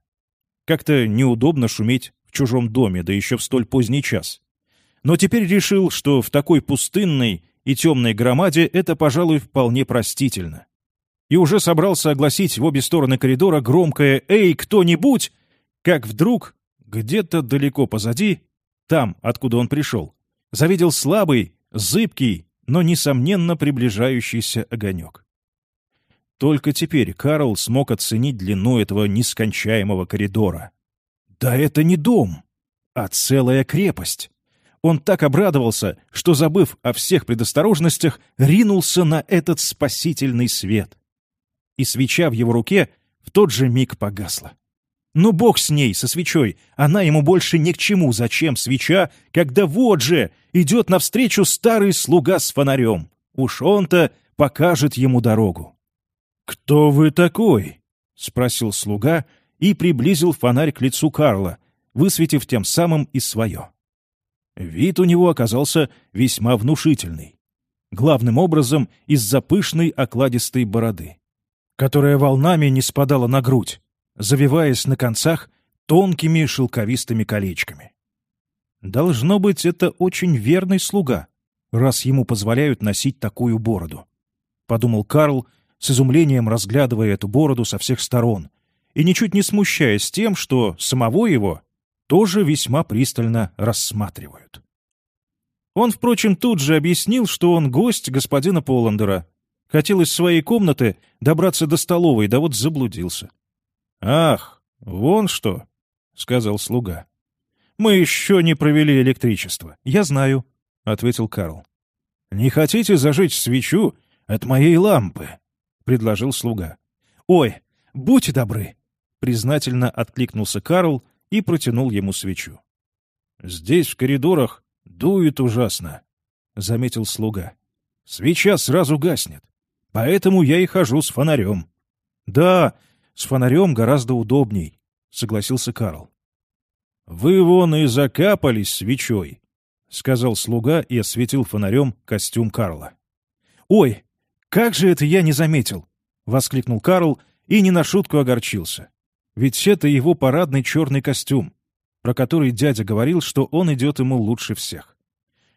Как-то неудобно шуметь в чужом доме, да еще в столь поздний час. Но теперь решил, что в такой пустынной и темной громаде это, пожалуй, вполне простительно. И уже собрался огласить в обе стороны коридора громкое «Эй, кто-нибудь!», как вдруг, где-то далеко позади, там, откуда он пришел, завидел слабый, зыбкий, но, несомненно, приближающийся огонек. Только теперь Карл смог оценить длину этого нескончаемого коридора. Да это не дом, а целая крепость. Он так обрадовался, что, забыв о всех предосторожностях, ринулся на этот спасительный свет. И свеча в его руке в тот же миг погасла. Но бог с ней, со свечой, она ему больше ни к чему. Зачем свеча, когда вот же идет навстречу старый слуга с фонарем? Уж он-то покажет ему дорогу. «Кто вы такой?» — спросил слуга, и приблизил фонарь к лицу Карла, высветив тем самым и свое. Вид у него оказался весьма внушительный. Главным образом из-за пышной окладистой бороды, которая волнами не спадала на грудь, завиваясь на концах тонкими шелковистыми колечками. Должно быть, это очень верный слуга, раз ему позволяют носить такую бороду. Подумал Карл, с изумлением разглядывая эту бороду со всех сторон, и ничуть не смущаясь тем, что самого его тоже весьма пристально рассматривают. Он, впрочем, тут же объяснил, что он гость господина Поландера. Хотел из своей комнаты добраться до столовой, да вот заблудился. — Ах, вон что, — сказал слуга. — Мы еще не провели электричество. — Я знаю, — ответил Карл. — Не хотите зажечь свечу от моей лампы? — предложил слуга. — Ой, будьте добры, Признательно откликнулся Карл и протянул ему свечу. «Здесь, в коридорах, дует ужасно», — заметил слуга. «Свеча сразу гаснет, поэтому я и хожу с фонарем». «Да, С фонарем гораздо удобней, — согласился Карл. — Вы вон и закапались свечой, — сказал слуга и осветил фонарем костюм Карла. — Ой, как же это я не заметил! — воскликнул Карл и не на шутку огорчился. Ведь это его парадный черный костюм, про который дядя говорил, что он идет ему лучше всех.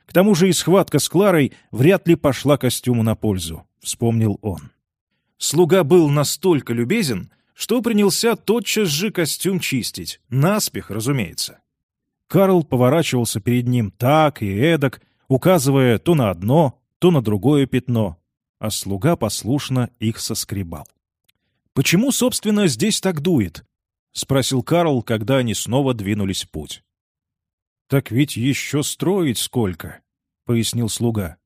К тому же и схватка с Кларой вряд ли пошла костюму на пользу, — вспомнил он. Слуга был настолько любезен, что принялся тотчас же костюм чистить, наспех, разумеется. Карл поворачивался перед ним так и эдак, указывая то на одно, то на другое пятно, а слуга послушно их соскребал. «Почему, собственно, здесь так дует?» — спросил Карл, когда они снова двинулись в путь. «Так ведь еще строить сколько», — пояснил слуга.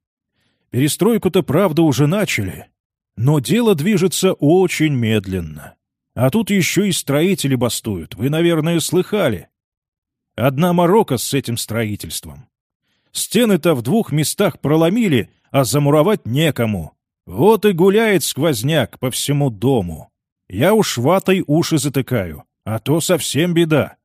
«Перестройку-то, правда, уже начали, но дело движется очень медленно. А тут еще и строители бастуют, вы, наверное, слыхали. Одна морока с этим строительством. Стены-то в двух местах проломили, а замуровать некому. Вот и гуляет сквозняк по всему дому. Я уж ватой уши затыкаю, а то совсем беда.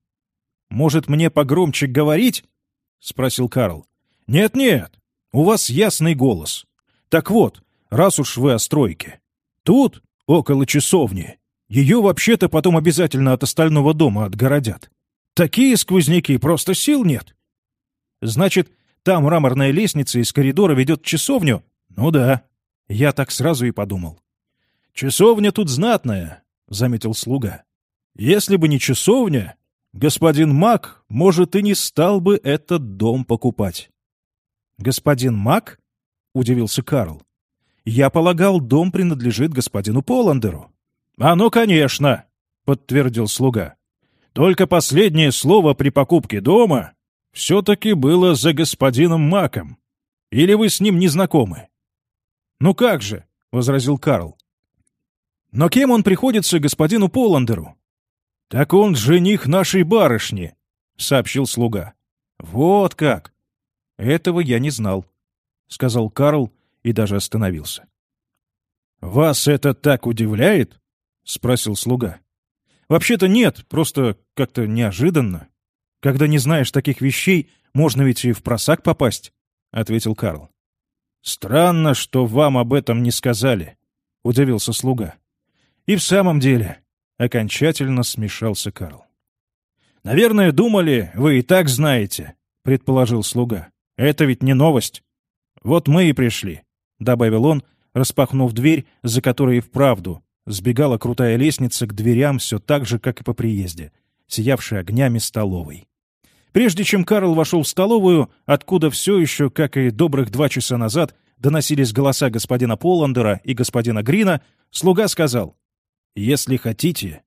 «Может, мне погромче говорить?» — спросил Карл. «Нет-нет, у вас ясный голос. Так вот, раз уж вы о стройке. Тут, около часовни, ее вообще-то потом обязательно от остального дома отгородят. Такие сквозняки, просто сил нет. Значит, там мраморная лестница из коридора ведет часовню? Ну да. Я так сразу и подумал. Часовня тут знатная, — заметил слуга. Если бы не часовня, господин Мак, может, и не стал бы этот дом покупать. Господин Мак? — удивился Карл. Я полагал, дом принадлежит господину Поландеру. «А ну, конечно!» — подтвердил слуга. «Только последнее слово при покупке дома все-таки было за господином Маком. Или вы с ним не знакомы?» «Ну как же!» — возразил Карл. «Но кем он приходится господину Поландеру?» «Так он жених нашей барышни», — сообщил слуга. «Вот как! Этого я не знал», — сказал Карл и даже остановился. «Вас это так удивляет?» — спросил слуга. «Вообще-то нет, просто как-то неожиданно. Когда не знаешь таких вещей, можно ведь и в просак попасть», — ответил Карл. «Странно, что вам об этом не сказали», — удивился слуга. «И в самом деле», — окончательно смешался Карл. «Наверное, думали, вы и так знаете», — предположил слуга. «Это ведь не новость. Вот мы и пришли», — добавил он, распахнув дверь, за которой и вправду Сбегала крутая лестница к дверям все так же, как и по приезде, сиявшей огнями столовой. Прежде чем Карл вошел в столовую, откуда все еще, как и добрых два часа назад, доносились голоса господина Поландера и господина Грина, слуга сказал, «Если хотите,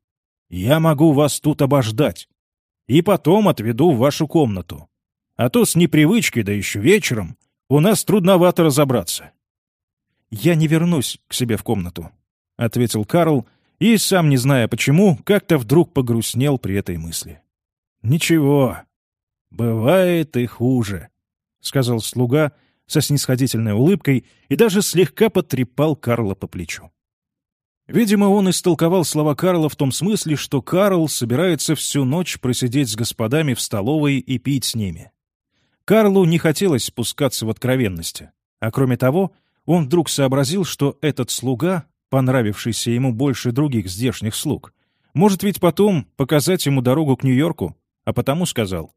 я могу вас тут обождать, и потом отведу в вашу комнату. А то с непривычки, да еще вечером, у нас трудновато разобраться». «Я не вернусь к себе в комнату», — ответил Карл, и, сам не зная почему, как-то вдруг погрустнел при этой мысли. «Ничего, бывает и хуже», — сказал слуга со снисходительной улыбкой и даже слегка потрепал Карла по плечу. Видимо, он истолковал слова Карла в том смысле, что Карл собирается всю ночь просидеть с господами в столовой и пить с ними. Карлу не хотелось спускаться в откровенности, а кроме того, он вдруг сообразил, что этот слуга понравившийся ему больше других здешних слуг. Может ведь потом показать ему дорогу к Нью-Йорку, а потому сказал.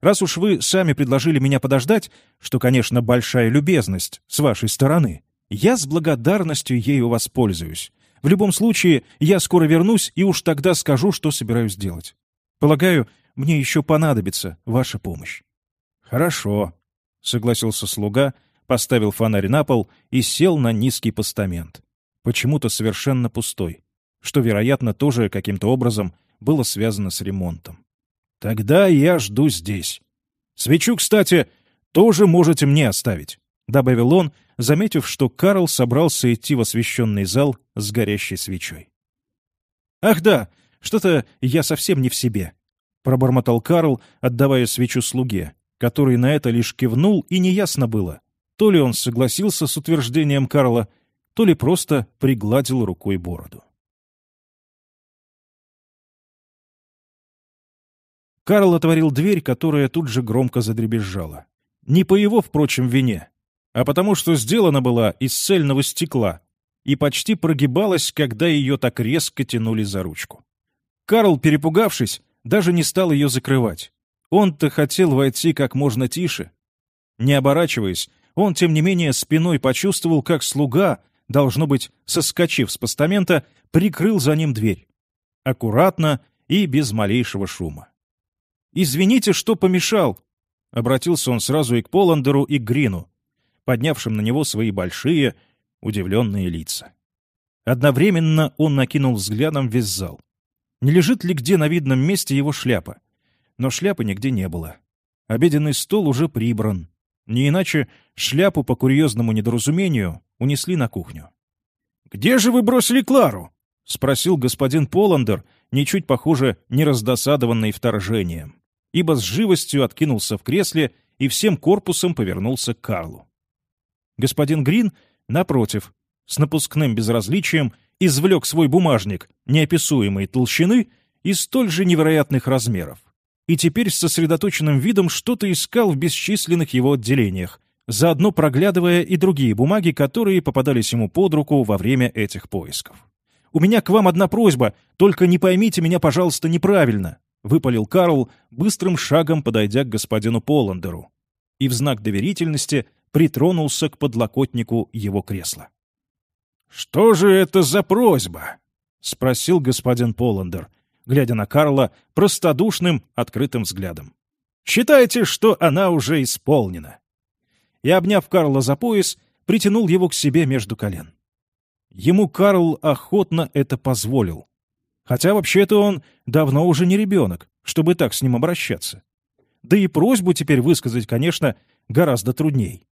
«Раз уж вы сами предложили меня подождать, что, конечно, большая любезность с вашей стороны, я с благодарностью ею воспользуюсь. В любом случае, я скоро вернусь и уж тогда скажу, что собираюсь делать. Полагаю, мне еще понадобится ваша помощь». «Хорошо», — согласился слуга, поставил фонарь на пол и сел на низкий постамент почему-то совершенно пустой, что, вероятно, тоже каким-то образом было связано с ремонтом. «Тогда я жду здесь. Свечу, кстати, тоже можете мне оставить», — добавил он, заметив, что Карл собрался идти в освещенный зал с горящей свечой. «Ах да, что-то я совсем не в себе», — пробормотал Карл, отдавая свечу слуге, который на это лишь кивнул, и неясно было, то ли он согласился с утверждением Карла, то ли просто пригладил рукой бороду. Карл отворил дверь, которая тут же громко задребезжала. Не по его, впрочем, вине, а потому что сделана была из цельного стекла и почти прогибалась, когда ее так резко тянули за ручку. Карл, перепугавшись, даже не стал ее закрывать. Он-то хотел войти как можно тише. Не оборачиваясь, он, тем не менее, спиной почувствовал, как слуга, должно быть, соскочив с постамента, прикрыл за ним дверь. Аккуратно и без малейшего шума. «Извините, что помешал!» Обратился он сразу и к Поландеру, и к Грину, поднявшим на него свои большие, удивленные лица. Одновременно он накинул взглядом весь зал. Не лежит ли где на видном месте его шляпа? Но шляпы нигде не было. Обеденный стол уже прибран. Не иначе шляпу по курьезному недоразумению унесли на кухню. «Где же вы бросили Клару?» — спросил господин Поландер, ничуть, похоже, не раздосадованный вторжением, ибо с живостью откинулся в кресле и всем корпусом повернулся к Карлу. Господин Грин, напротив, с напускным безразличием извлек свой бумажник неописуемой толщины и столь же невероятных размеров, и теперь с сосредоточенным видом что-то искал в бесчисленных его отделениях, заодно проглядывая и другие бумаги, которые попадались ему под руку во время этих поисков. «У меня к вам одна просьба, только не поймите меня, пожалуйста, неправильно», — выпалил Карл, быстрым шагом подойдя к господину Поландеру. И в знак доверительности притронулся к подлокотнику его кресла. «Что же это за просьба?» — спросил господин Поландер, глядя на Карла простодушным, открытым взглядом. «Считайте, что она уже исполнена». И, обняв Карла за пояс, притянул его к себе между колен. Ему Карл охотно это позволил. Хотя вообще-то он давно уже не ребенок, чтобы так с ним обращаться. Да и просьбу теперь высказать, конечно, гораздо трудней.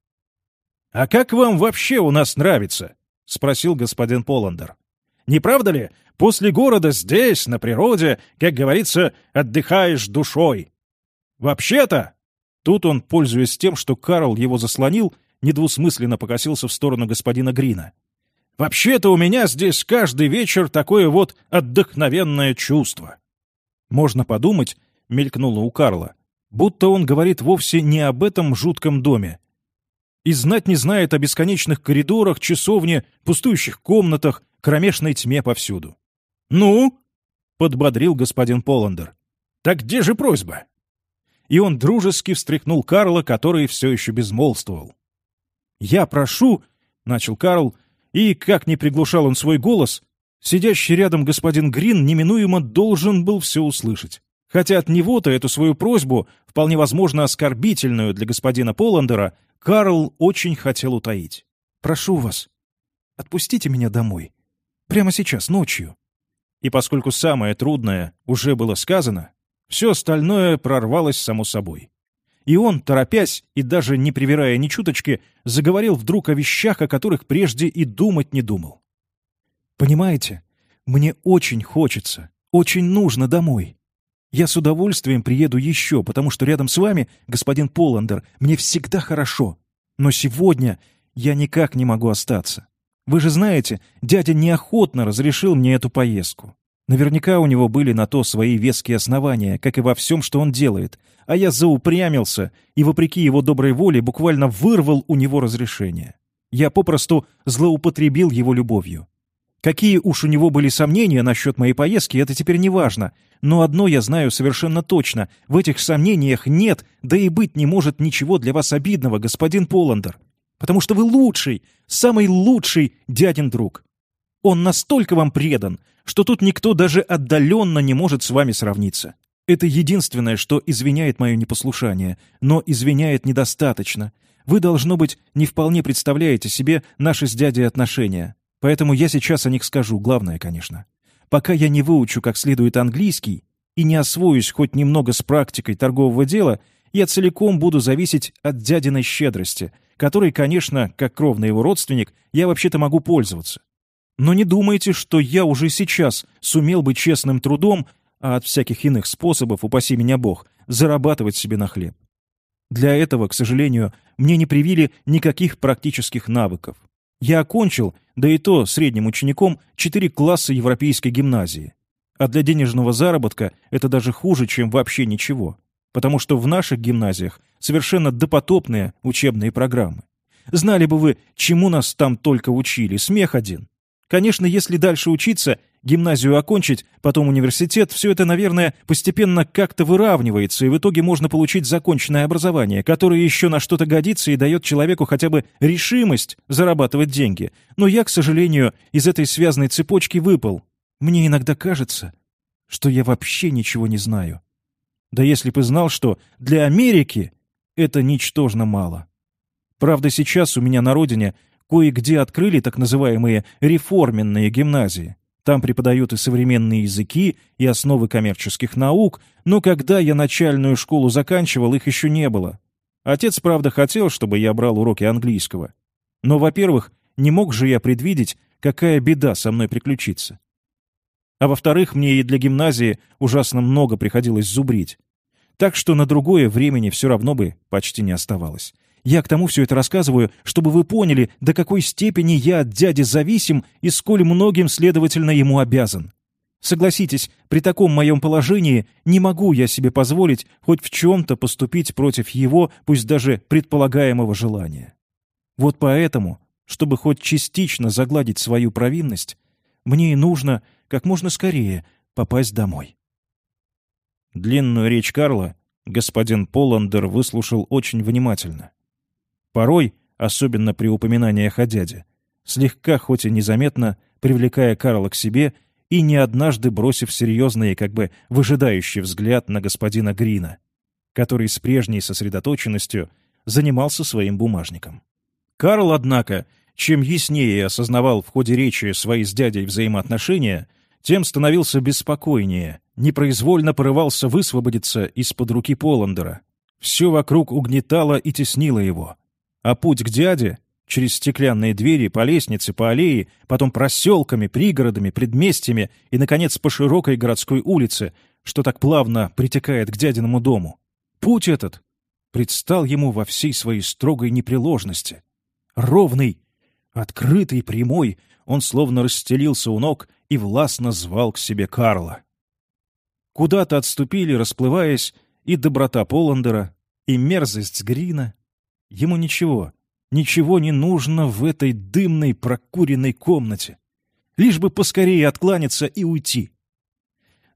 «А как вам вообще у нас нравится?» — спросил господин Поландер. «Не правда ли, после города здесь, на природе, как говорится, отдыхаешь душой?» «Вообще-то...» Тут он, пользуясь тем, что Карл его заслонил, недвусмысленно покосился в сторону господина Грина. Вообще-то у меня здесь каждый вечер такое вот отдохновенное чувство. Можно подумать, мелькнуло у Карла, будто он говорит вовсе не об этом жутком доме. И знать не знает о бесконечных коридорах, часовне, пустующих комнатах, кромешной тьме повсюду. «Ну?» — подбодрил господин Поландер. «Так где же просьба?» И он дружески встряхнул Карла, который все еще безмолвствовал. «Я прошу», — начал Карл, и, как ни приглушал он свой голос, сидящий рядом господин Грин неминуемо должен был все услышать. Хотя от него-то эту свою просьбу, вполне возможно оскорбительную для господина Поландера, Карл очень хотел утаить. «Прошу вас, отпустите меня домой. Прямо сейчас, ночью». И поскольку самое трудное уже было сказано, все остальное прорвалось само собой. И он, торопясь и даже не привирая ни чуточки, заговорил вдруг о вещах, о которых прежде и думать не думал. «Понимаете, мне очень хочется, очень нужно домой. Я с удовольствием приеду еще, потому что рядом с вами, господин Поландер, мне всегда хорошо. Но сегодня я никак не могу остаться. Вы же знаете, дядя неохотно разрешил мне эту поездку. Наверняка у него были на то свои веские основания, как и во всем, что он делает, а я заупрямился и, вопреки его доброй воле, буквально вырвал у него разрешение. Я попросту злоупотребил его любовью. Какие уж у него были сомнения насчет моей поездки, это теперь не важно. Но одно я знаю совершенно точно. В этих сомнениях нет, да и быть не может ничего для вас обидного, господин Поландер. Потому что вы лучший, самый лучший дядин друг. Он настолько вам предан, что тут никто даже отдаленно не может с вами сравниться. Это единственное, что извиняет мое непослушание, но извиняет недостаточно. Вы, должно быть, не вполне представляете себе наши с дядей отношения. Поэтому я сейчас о них скажу, главное, конечно. Пока я не выучу как следует английский и не освоюсь хоть немного с практикой торгового дела, я целиком буду зависеть от дядиной щедрости, которой, конечно, как кровный его родственник, я вообще-то могу пользоваться. Но не думайте, что я уже сейчас сумел бы честным трудом, а от всяких иных способов, упаси меня Бог, зарабатывать себе на хлеб. Для этого, к сожалению, мне не привили никаких практических навыков. Я окончил, да и то средним учеником, четыре класса европейской гимназии. А для денежного заработка это даже хуже, чем вообще ничего. Потому что в наших гимназиях совершенно допотопные учебные программы. Знали бы вы, чему нас там только учили, смех один. Конечно, если дальше учиться, гимназию окончить, потом университет, все это, наверное, постепенно как-то выравнивается, и в итоге можно получить законченное образование, которое еще на что-то годится и дает человеку хотя бы решимость зарабатывать деньги. Но я, к сожалению, из этой связанной цепочки выпал. Мне иногда кажется, что я вообще ничего не знаю. Да если бы знал, что для Америки это ничтожно мало. Правда, сейчас у меня на родине кое-где открыли так называемые реформенные гимназии. Там преподают и современные языки, и основы коммерческих наук, но когда я начальную школу заканчивал, их еще не было. Отец, правда, хотел, чтобы я брал уроки английского. Но, во-первых, не мог же я предвидеть, какая беда со мной приключится. А во-вторых, мне и для гимназии ужасно много приходилось зубрить. Так что на другое времени все равно бы почти не оставалось. Я к тому все это рассказываю, чтобы вы поняли, до какой степени я от дяди зависим и сколь многим, следовательно, ему обязан. Согласитесь, при таком моем положении не могу я себе позволить хоть в чем-то поступить против его, пусть даже предполагаемого желания. Вот поэтому, чтобы хоть частично загладить свою провинность, мне и нужно как можно скорее попасть домой. Длинную речь Карла господин Поландер выслушал очень внимательно. Порой, особенно при упоминаниях о дяде, слегка, хоть и незаметно, привлекая Карла к себе и не однажды бросив серьезный как бы выжидающий взгляд на господина Грина, который с прежней сосредоточенностью занимался своим бумажником. Карл, однако, чем яснее осознавал в ходе речи свои с дядей взаимоотношения, тем становился беспокойнее, непроизвольно порывался высвободиться из-под руки Поландера. Все вокруг угнетало и теснило его. А путь к дяде через стеклянные двери, по лестнице, по аллее, потом проселками, пригородами, предместьями и, наконец, по широкой городской улице, что так плавно притекает к дядиному дому. Путь этот предстал ему во всей своей строгой непреложности. Ровный, открытый, прямой, он словно расстелился у ног и властно звал к себе Карла. Куда-то отступили, расплываясь, и доброта Поландера, и мерзость Грина, Ему ничего, ничего не нужно в этой дымной прокуренной комнате. Лишь бы поскорее откланяться и уйти.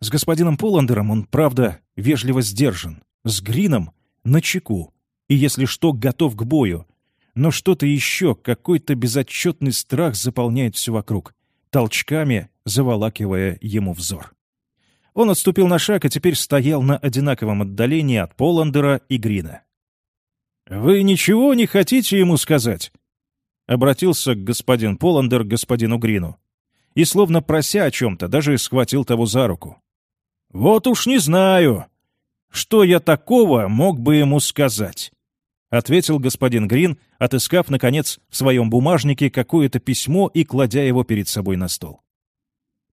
С господином Поландером он, правда, вежливо сдержан. С Грином — на чеку. И, если что, готов к бою. Но что-то еще, какой-то безотчетный страх заполняет все вокруг, толчками заволакивая ему взор. Он отступил на шаг и теперь стоял на одинаковом отдалении от Поландера и Грина. «Вы ничего не хотите ему сказать?» Обратился господин Поландер к господину Грину. И, словно прося о чем-то, даже схватил того за руку. «Вот уж не знаю, что я такого мог бы ему сказать», — ответил господин Грин, отыскав, наконец, в своем бумажнике какое-то письмо и кладя его перед собой на стол.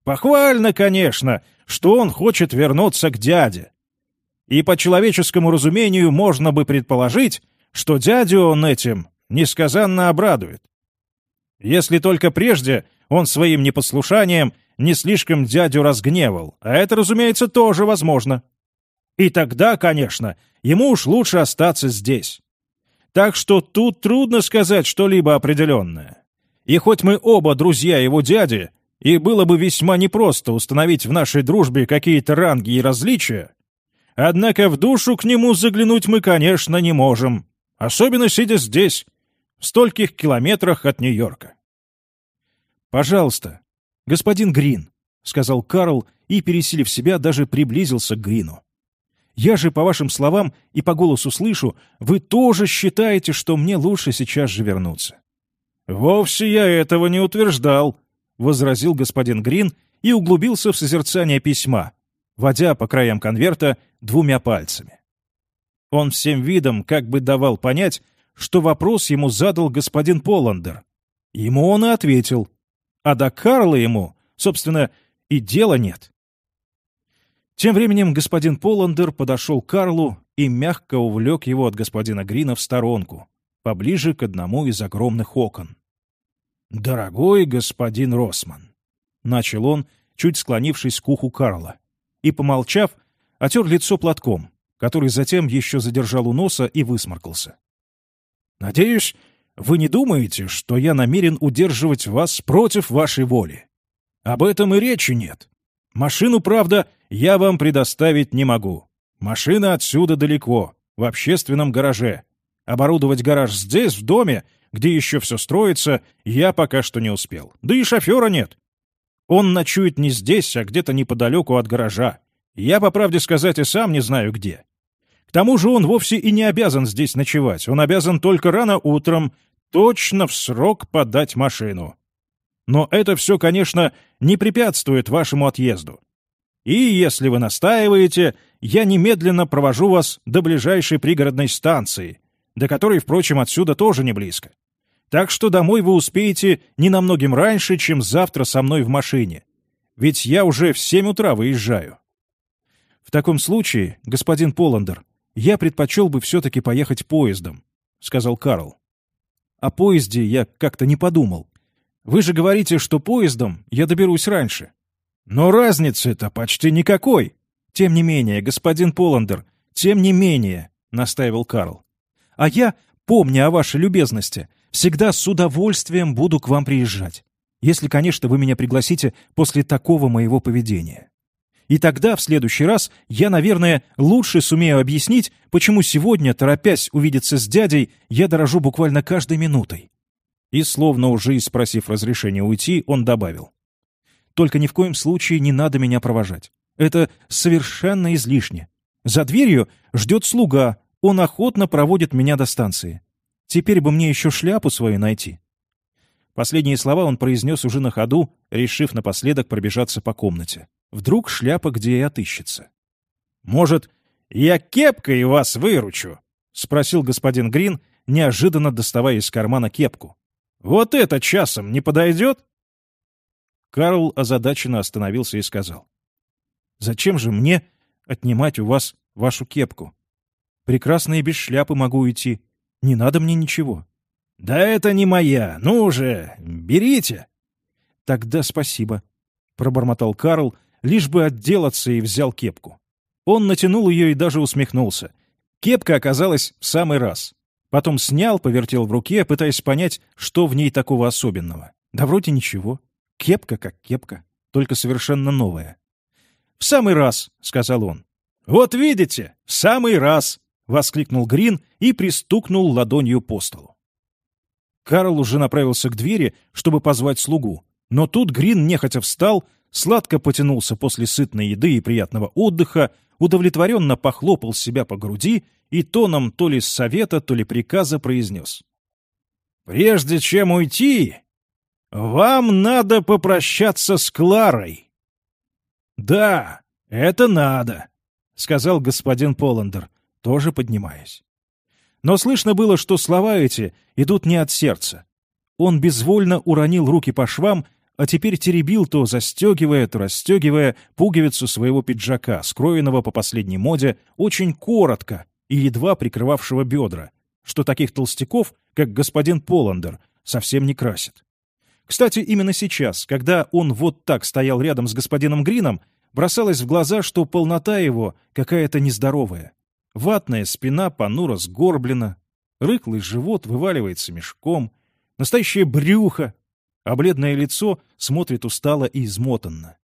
«Похвально, конечно, что он хочет вернуться к дяде. И по человеческому разумению можно бы предположить, что дядю он этим несказанно обрадует. Если только прежде он своим непослушанием не слишком дядю разгневал, а это, разумеется, тоже возможно. И тогда, конечно, ему уж лучше остаться здесь. Так что тут трудно сказать что-либо определенное. И хоть мы оба друзья его дяди, и было бы весьма непросто установить в нашей дружбе какие-то ранги и различия, однако в душу к нему заглянуть мы, конечно, не можем. Особенно сидя здесь, в стольких километрах от Нью-Йорка. «Пожалуйста, господин Грин», — сказал Карл и, пересилив себя, даже приблизился к Грину. «Я же, по вашим словам и по голосу слышу, вы тоже считаете, что мне лучше сейчас же вернуться». «Вовсе я этого не утверждал», — возразил господин Грин и углубился в созерцание письма, водя по краям конверта двумя пальцами. Он всем видом как бы давал понять, что вопрос ему задал господин Поландер. Ему он и ответил. А до Карла ему, собственно, и дела нет. Тем временем господин Поландер подошел к Карлу и мягко увлек его от господина Грина в сторонку, поближе к одному из огромных окон. «Дорогой господин Росман», — начал он, чуть склонившись к уху Карла. И, помолчав, отер лицо платком, который затем еще задержал у носа и высморкался. «Надеюсь, вы не думаете, что я намерен удерживать вас против вашей воли? Об этом и речи нет. Машину, правда, я вам предоставить не могу. Машина отсюда далеко, в общественном гараже. Оборудовать гараж здесь, в доме, где еще все строится, я пока что не успел. Да и шофера нет. Он ночует не здесь, а где-то неподалеку от гаража. Я, по правде сказать, и сам не знаю где. К тому же он вовсе и не обязан здесь ночевать. Он обязан только рано утром, точно в срок подать машину. Но это все, конечно, не препятствует вашему отъезду. И если вы настаиваете, я немедленно провожу вас до ближайшей пригородной станции, до которой, впрочем, отсюда тоже не близко. Так что домой вы успеете не намногим раньше, чем завтра со мной в машине. Ведь я уже в семь утра выезжаю. В таком случае, господин Поландер, я предпочел бы все-таки поехать поездом, — сказал Карл. О поезде я как-то не подумал. Вы же говорите, что поездом я доберусь раньше. Но разницы-то почти никакой. Тем не менее, господин Поландер, тем не менее, — настаивал Карл. А я, помня о вашей любезности, всегда с удовольствием буду к вам приезжать. Если, конечно, вы меня пригласите после такого моего поведения. И тогда, в следующий раз, я, наверное, лучше сумею объяснить, почему сегодня, торопясь увидеться с дядей, я дорожу буквально каждой минутой. И, словно уже спросив разрешения уйти, он добавил. «Только ни в коем случае не надо меня провожать. Это совершенно излишне. За дверью ждет слуга, он охотно проводит меня до станции. Теперь бы мне еще шляпу свою найти». Последние слова он произнес уже на ходу, решив напоследок пробежаться по комнате. Вдруг шляпа где и отыщется. «Может, я кепкой вас выручу?» — спросил господин Грин, неожиданно доставая из кармана кепку. «Вот это часом не подойдет?» Карл озадаченно остановился и сказал. «Зачем же мне отнимать у вас вашу кепку? Прекрасно и без шляпы могу уйти. Не надо мне ничего». «Да это не моя. Ну же, берите!» «Тогда спасибо», — пробормотал Карл, лишь бы отделаться и взял кепку. Он натянул ее и даже усмехнулся. Кепка оказалась в самый раз. Потом снял, повертел в руке, пытаясь понять, что в ней такого особенного. Да вроде ничего. Кепка как кепка, только совершенно новая. «В самый раз», — сказал он. «Вот видите, в самый раз!» — воскликнул Грин и пристукнул ладонью по столу. Карл уже направился к двери, чтобы позвать слугу. Но тут Грин нехотя встал, сладко потянулся после сытной еды и приятного отдыха, удовлетворенно похлопал себя по груди и тоном то ли совета, то ли приказа произнес. «Прежде чем уйти, вам надо попрощаться с Кларой». «Да, это надо», — сказал господин Поландер, тоже поднимаясь. Но слышно было, что слова эти идут не от сердца. Он безвольно уронил руки по швам, а теперь теребил то, застегивая, то расстегивая пуговицу своего пиджака, скроенного по последней моде, очень коротко и едва прикрывавшего бедра, что таких толстяков, как господин Поландер, совсем не красит. Кстати, именно сейчас, когда он вот так стоял рядом с господином Грином, бросалось в глаза, что полнота его какая-то нездоровая. Ватная спина понуро сгорблена, рыхлый живот вываливается мешком, настоящее брюхо, а бледное лицо смотрит устало и измотанно.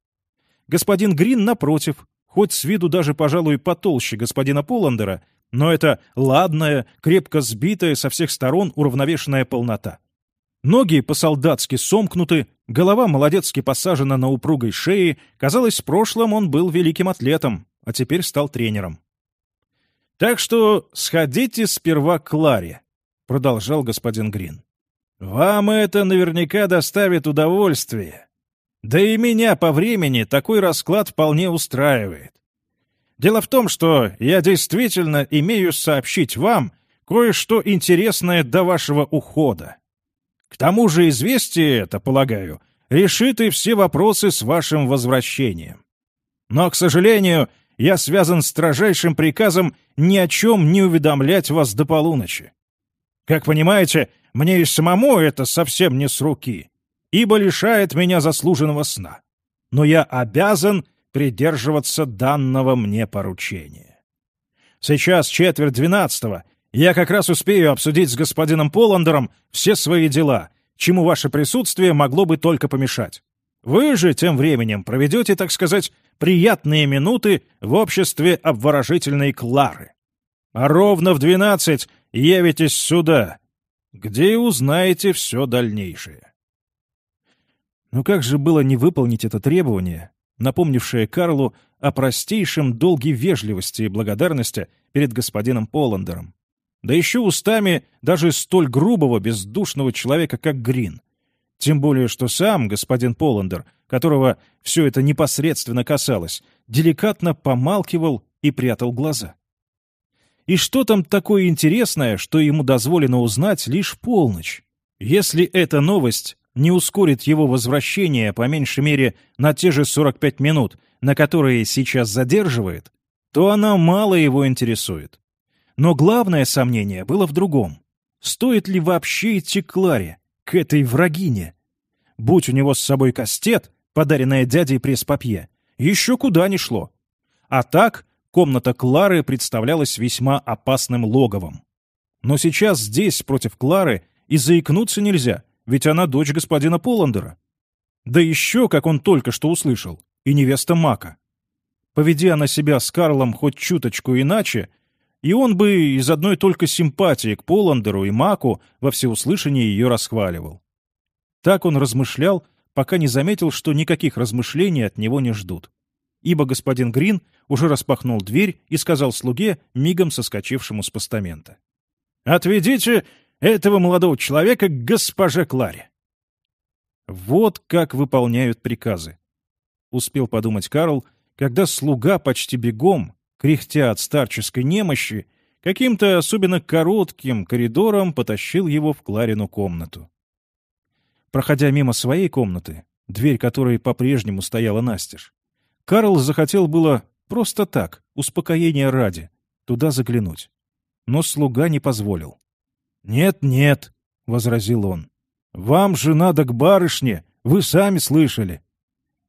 Господин Грин, напротив, хоть с виду даже, пожалуй, потолще господина Поландера, но это ладная, крепко сбитая со всех сторон уравновешенная полнота. Ноги по-солдатски сомкнуты, голова молодецки посажена на упругой шее, казалось, в прошлом он был великим атлетом, а теперь стал тренером. «Так что сходите сперва к Ларе», — продолжал господин Грин. «Вам это наверняка доставит удовольствие. Да и меня по времени такой расклад вполне устраивает. Дело в том, что я действительно имею сообщить вам кое-что интересное до вашего ухода. К тому же известие это, полагаю, решит и все вопросы с вашим возвращением. Но, к сожалению, я связан строжайшим приказом ни о чем не уведомлять вас до полуночи. Как понимаете, мне и самому это совсем не с руки, ибо лишает меня заслуженного сна. но я обязан придерживаться данного мне поручения. Сейчас четверть двенадцатого. Я как раз успею обсудить с господином Поландером все свои дела, чему ваше присутствие могло бы только помешать. Вы же тем временем проведете, так сказать, приятные минуты в обществе обворожительной Клары. А ровно в двенадцать явитесь сюда, где и узнаете все дальнейшее. Ну как же было не выполнить это требование, напомнившее Карлу о простейшем долге вежливости и благодарности перед господином Поландером? Да еще устами даже столь грубого, бездушного человека, как Грин. Тем более, что сам господин Поландер, которого все это непосредственно касалось, деликатно помалкивал и прятал глаза. И что там такое интересное, что ему дозволено узнать лишь полночь? Если эта новость не ускорит его возвращение, по меньшей мере, на те же 45 минут, на которые сейчас задерживает, то она мало его интересует. Но главное сомнение было в другом. Стоит ли вообще идти к Кларе, к этой врагине? Будь у него с собой кастет, подаренная дядей пресс-папье, еще куда ни шло. А так комната Клары представлялась весьма опасным логовом. Но сейчас здесь, против Клары, и заикнуться нельзя, ведь она дочь господина Поландера. Да еще, как он только что услышал, и невеста Мака. Поведи она себя с Карлом хоть чуточку иначе, и он бы из одной только симпатии к Поландеру и Маку во всеуслышание ее расхваливал. Так он размышлял, пока не заметил, что никаких размышлений от него не ждут ибо господин Грин уже распахнул дверь и сказал слуге, мигом соскочившему с постамента. «Отведите этого молодого человека к госпоже Кларе». Вот как выполняют приказы. Успел подумать Карл, когда слуга почти бегом, кряхтя от старческой немощи, каким-то особенно коротким коридором потащил его в Кларину комнату. Проходя мимо своей комнаты, дверь которой по-прежнему стояла настежь, Карл захотел было просто так, успокоения ради, туда заглянуть. Но слуга не позволил. «Нет-нет», — возразил он, — «вам же надо к барышне, вы сами слышали».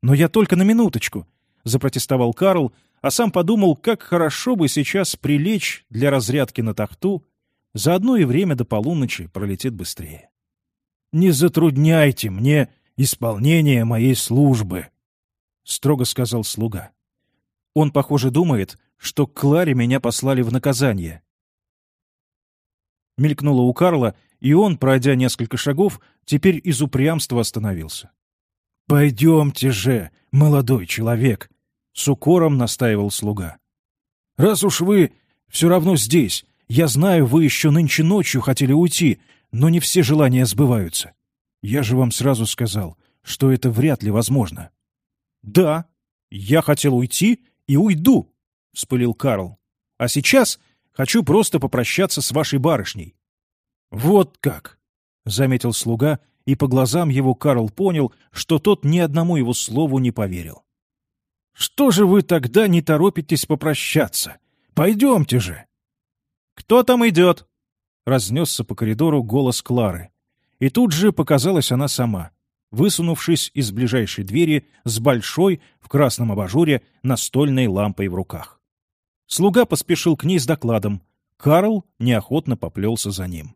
«Но я только на минуточку», — запротестовал Карл, а сам подумал, как хорошо бы сейчас прилечь для разрядки на тахту, заодно и время до полуночи пролетит быстрее. «Не затрудняйте мне исполнение моей службы», — строго сказал слуга. «Он, похоже, думает, что Кларе меня послали в наказание». Мелькнуло у Карла, и он, пройдя несколько шагов, теперь из упрямства остановился. «Пойдемте же, молодой человек!» — с укором настаивал слуга. «Раз уж вы все равно здесь, я знаю, вы еще нынче ночью хотели уйти, но не все желания сбываются. Я же вам сразу сказал, что это вряд ли возможно. «Да, я хотел уйти и уйду», — вспылил Карл. «А сейчас хочу просто попрощаться с вашей барышней». «Вот как!» — заметил слуга, и по глазам его Карл понял, что тот ни одному его слову не поверил. «Что же вы тогда не торопитесь попрощаться? Пойдемте же!» «Кто там идет?» — разнесся по коридору голос Клары. И тут же показалась она сама высунувшись из ближайшей двери с большой, в красном абажуре, настольной лампой в руках. Слуга поспешил к ней с докладом. Карл неохотно поплелся за ним.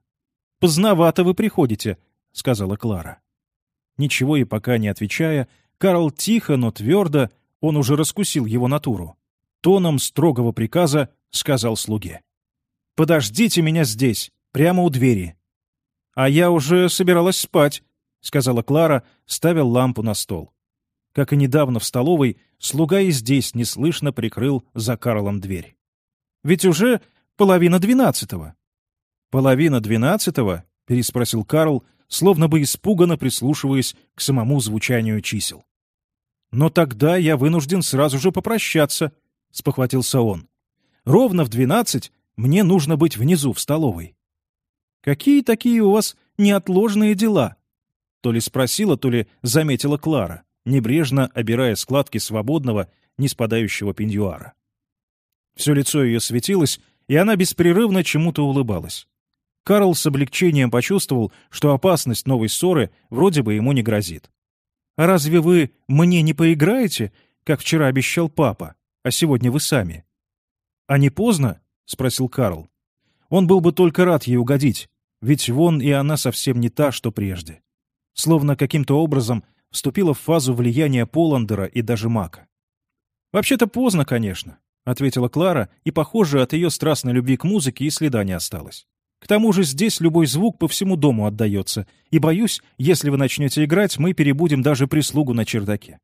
«Поздновато вы приходите», — сказала Клара. Ничего и пока не отвечая, Карл тихо, но твердо, он уже раскусил его натуру, тоном строгого приказа сказал слуге. «Подождите меня здесь, прямо у двери». «А я уже собиралась спать», — сказала Клара, ставя лампу на стол. Как и недавно в столовой, слуга и здесь неслышно прикрыл за Карлом дверь. «Ведь уже половина двенадцатого». «Половина двенадцатого?» — переспросил Карл, словно бы испуганно прислушиваясь к самому звучанию чисел. «Но тогда я вынужден сразу же попрощаться», — спохватился он. «Ровно в двенадцать мне нужно быть внизу, в столовой». «Какие такие у вас неотложные дела?» То ли спросила, то ли заметила Клара, небрежно обирая складки свободного, не спадающего пеньюара. Все лицо ее светилось, и она беспрерывно чему-то улыбалась. Карл с облегчением почувствовал, что опасность новой ссоры вроде бы ему не грозит. Разве вы мне не поиграете, как вчера обещал папа, а сегодня вы сами?» «А не поздно?» — спросил Карл. Он был бы только рад ей угодить, ведь вон и она совсем не та, что прежде. Словно каким-то образом вступила в фазу влияния Поландера и даже Мака. «Вообще-то поздно, конечно», — ответила Клара, и, похоже, от ее страстной любви к музыке и следа не осталось. «К тому же здесь любой звук по всему дому отдается, и, боюсь, если вы начнете играть, мы перебудем даже прислугу на чердаке.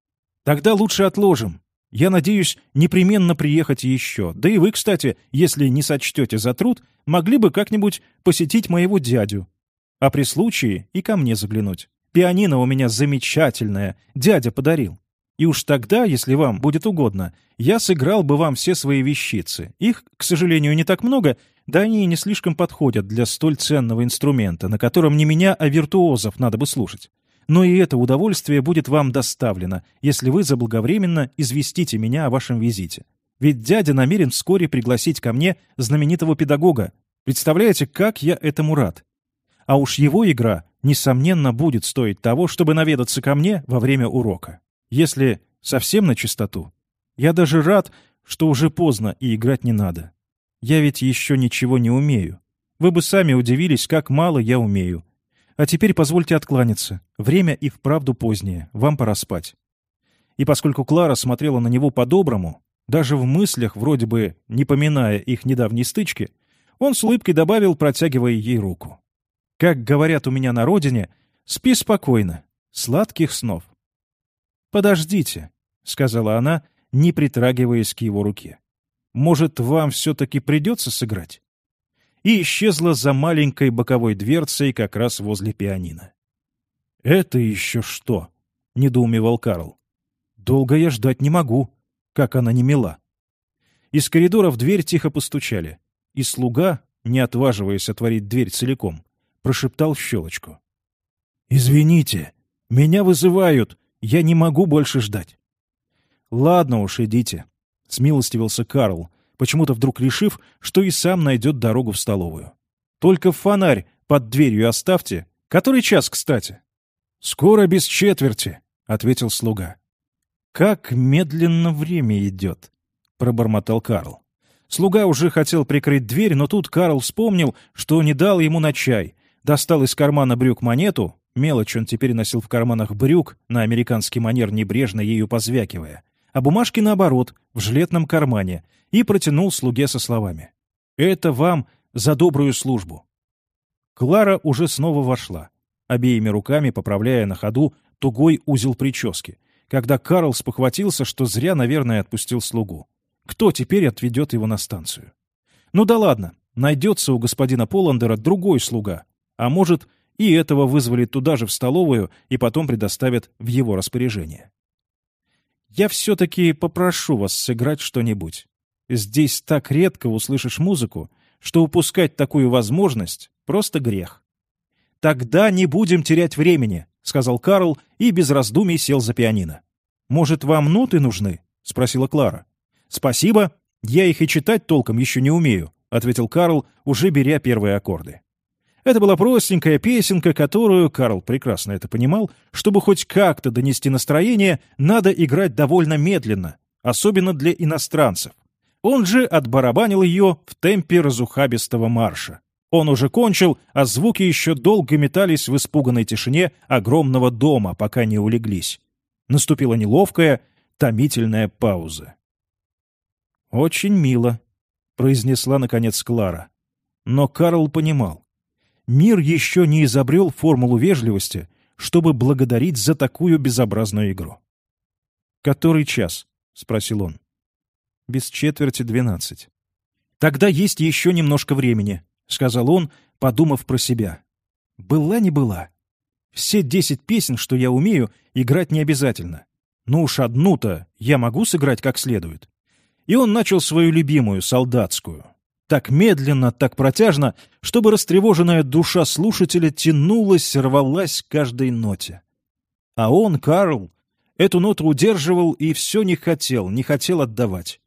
Тогда лучше отложим. Я надеюсь непременно приехать еще. Да и вы, кстати, если не сочтете за труд, могли бы как-нибудь посетить моего дядю. А при случае и ко мне заглянуть. Пианино у меня замечательное, дядя подарил. И уж тогда, если вам будет угодно, я сыграл бы вам все свои вещицы. Их, к сожалению, не так много, да они и не слишком подходят для столь ценного инструмента, на котором не меня, а виртуозов надо бы слушать. Но и это удовольствие будет вам доставлено, если вы заблаговременно известите меня о вашем визите. Ведь дядя намерен вскоре пригласить ко мне знаменитого педагога. Представляете, как я этому рад? А уж его игра, несомненно, будет стоить того, чтобы наведаться ко мне во время урока. Если совсем на чистоту, я даже рад, что уже поздно и играть не надо. Я ведь еще ничего не умею. Вы бы сами удивились, как мало я умею. А теперь позвольте откланяться. Время и вправду позднее. Вам пора спать. И поскольку Клара смотрела на него по-доброму, даже в мыслях, вроде бы не поминая их недавней стычки, он с улыбкой добавил, протягивая ей руку. Как говорят у меня на родине, спи спокойно, сладких снов. «Подождите», — сказала она, не притрагиваясь к его руке. «Может, вам все-таки придется сыграть?» И исчезла за маленькой боковой дверцей как раз возле пианино. «Это еще что?» — недоумевал Карл. «Долго я ждать не могу, как она не мила». Из коридора в дверь тихо постучали, и слуга, не отваживаясь отворить дверь целиком, прошептал в щелочку. «Извините, меня вызывают, я не могу больше ждать». «Ладно уж, идите», — смилостивился Карл, почему-то вдруг решив, что и сам найдет дорогу в столовую. «Только фонарь под дверью оставьте. Который час, кстати?» «Скоро без четверти», — ответил слуга. «Как медленно время идет», — пробормотал Карл. Слуга уже хотел прикрыть дверь, но тут Карл вспомнил, что не дал ему на чай, достал из кармана брюк монету, мелочь он теперь носил в карманах брюк, на американский манер небрежно ею позвякивая, а бумажки, наоборот, в жилетном кармане, и протянул слуге со словами. «Это вам за добрую службу». Клара уже снова вошла, обеими руками поправляя на ходу тугой узел прически, когда Карл спохватился, что зря, наверное, отпустил слугу. Кто теперь отведет его на станцию? Ну да ладно, найдется у господина Поландера другой слуга, а может, и этого вызвали туда же в столовую и потом предоставят в его распоряжение. Я все-таки попрошу вас сыграть что-нибудь. Здесь так редко услышишь музыку, что упускать такую возможность — просто грех. «Тогда не будем терять времени», — сказал Карл и без раздумий сел за пианино. «Может, вам ноты нужны?» — спросила Клара. «Спасибо. Я их и читать толком еще не умею», — ответил Карл, уже беря первые аккорды. Это была простенькая песенка, которую, Карл прекрасно это понимал, чтобы хоть как-то донести настроение, надо играть довольно медленно, особенно для иностранцев. Он же отбарабанил ее в темпе разухабистого марша. Он уже кончил, а звуки еще долго метались в испуганной тишине огромного дома, пока не улеглись. Наступила неловкая, томительная пауза. «Очень мило», — произнесла, наконец, Клара. Но Карл понимал мир еще не изобрел формулу вежливости, чтобы благодарить за такую безобразную игру. «Который час?» — спросил он. «Без четверти двенадцать». «Тогда есть еще немножко времени», — сказал он, подумав про себя. «Была не была. Все десять песен, что я умею, играть не обязательно. Ну уж одну-то я могу сыграть как следует». И он начал свою любимую, солдатскую, так медленно, так протяжно, чтобы растревоженная душа слушателя тянулась, рвалась к каждой ноте. А он, Карл, эту ноту удерживал и все не хотел, не хотел отдавать.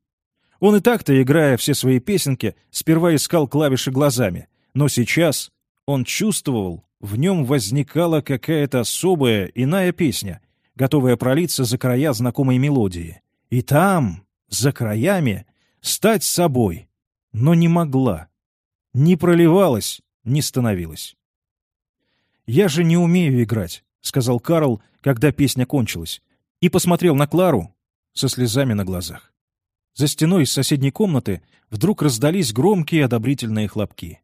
Он и так-то, играя все свои песенки, сперва искал клавиши глазами, но сейчас он чувствовал, в нем возникала какая-то особая, иная песня, готовая пролиться за края знакомой мелодии. И там, за краями, стать собой. Но не могла. Не проливалась, не становилась. «Я же не умею играть», — сказал Карл, когда песня кончилась, и посмотрел на Клару со слезами на глазах. За стеной из соседней комнаты вдруг раздались громкие одобрительные хлопки.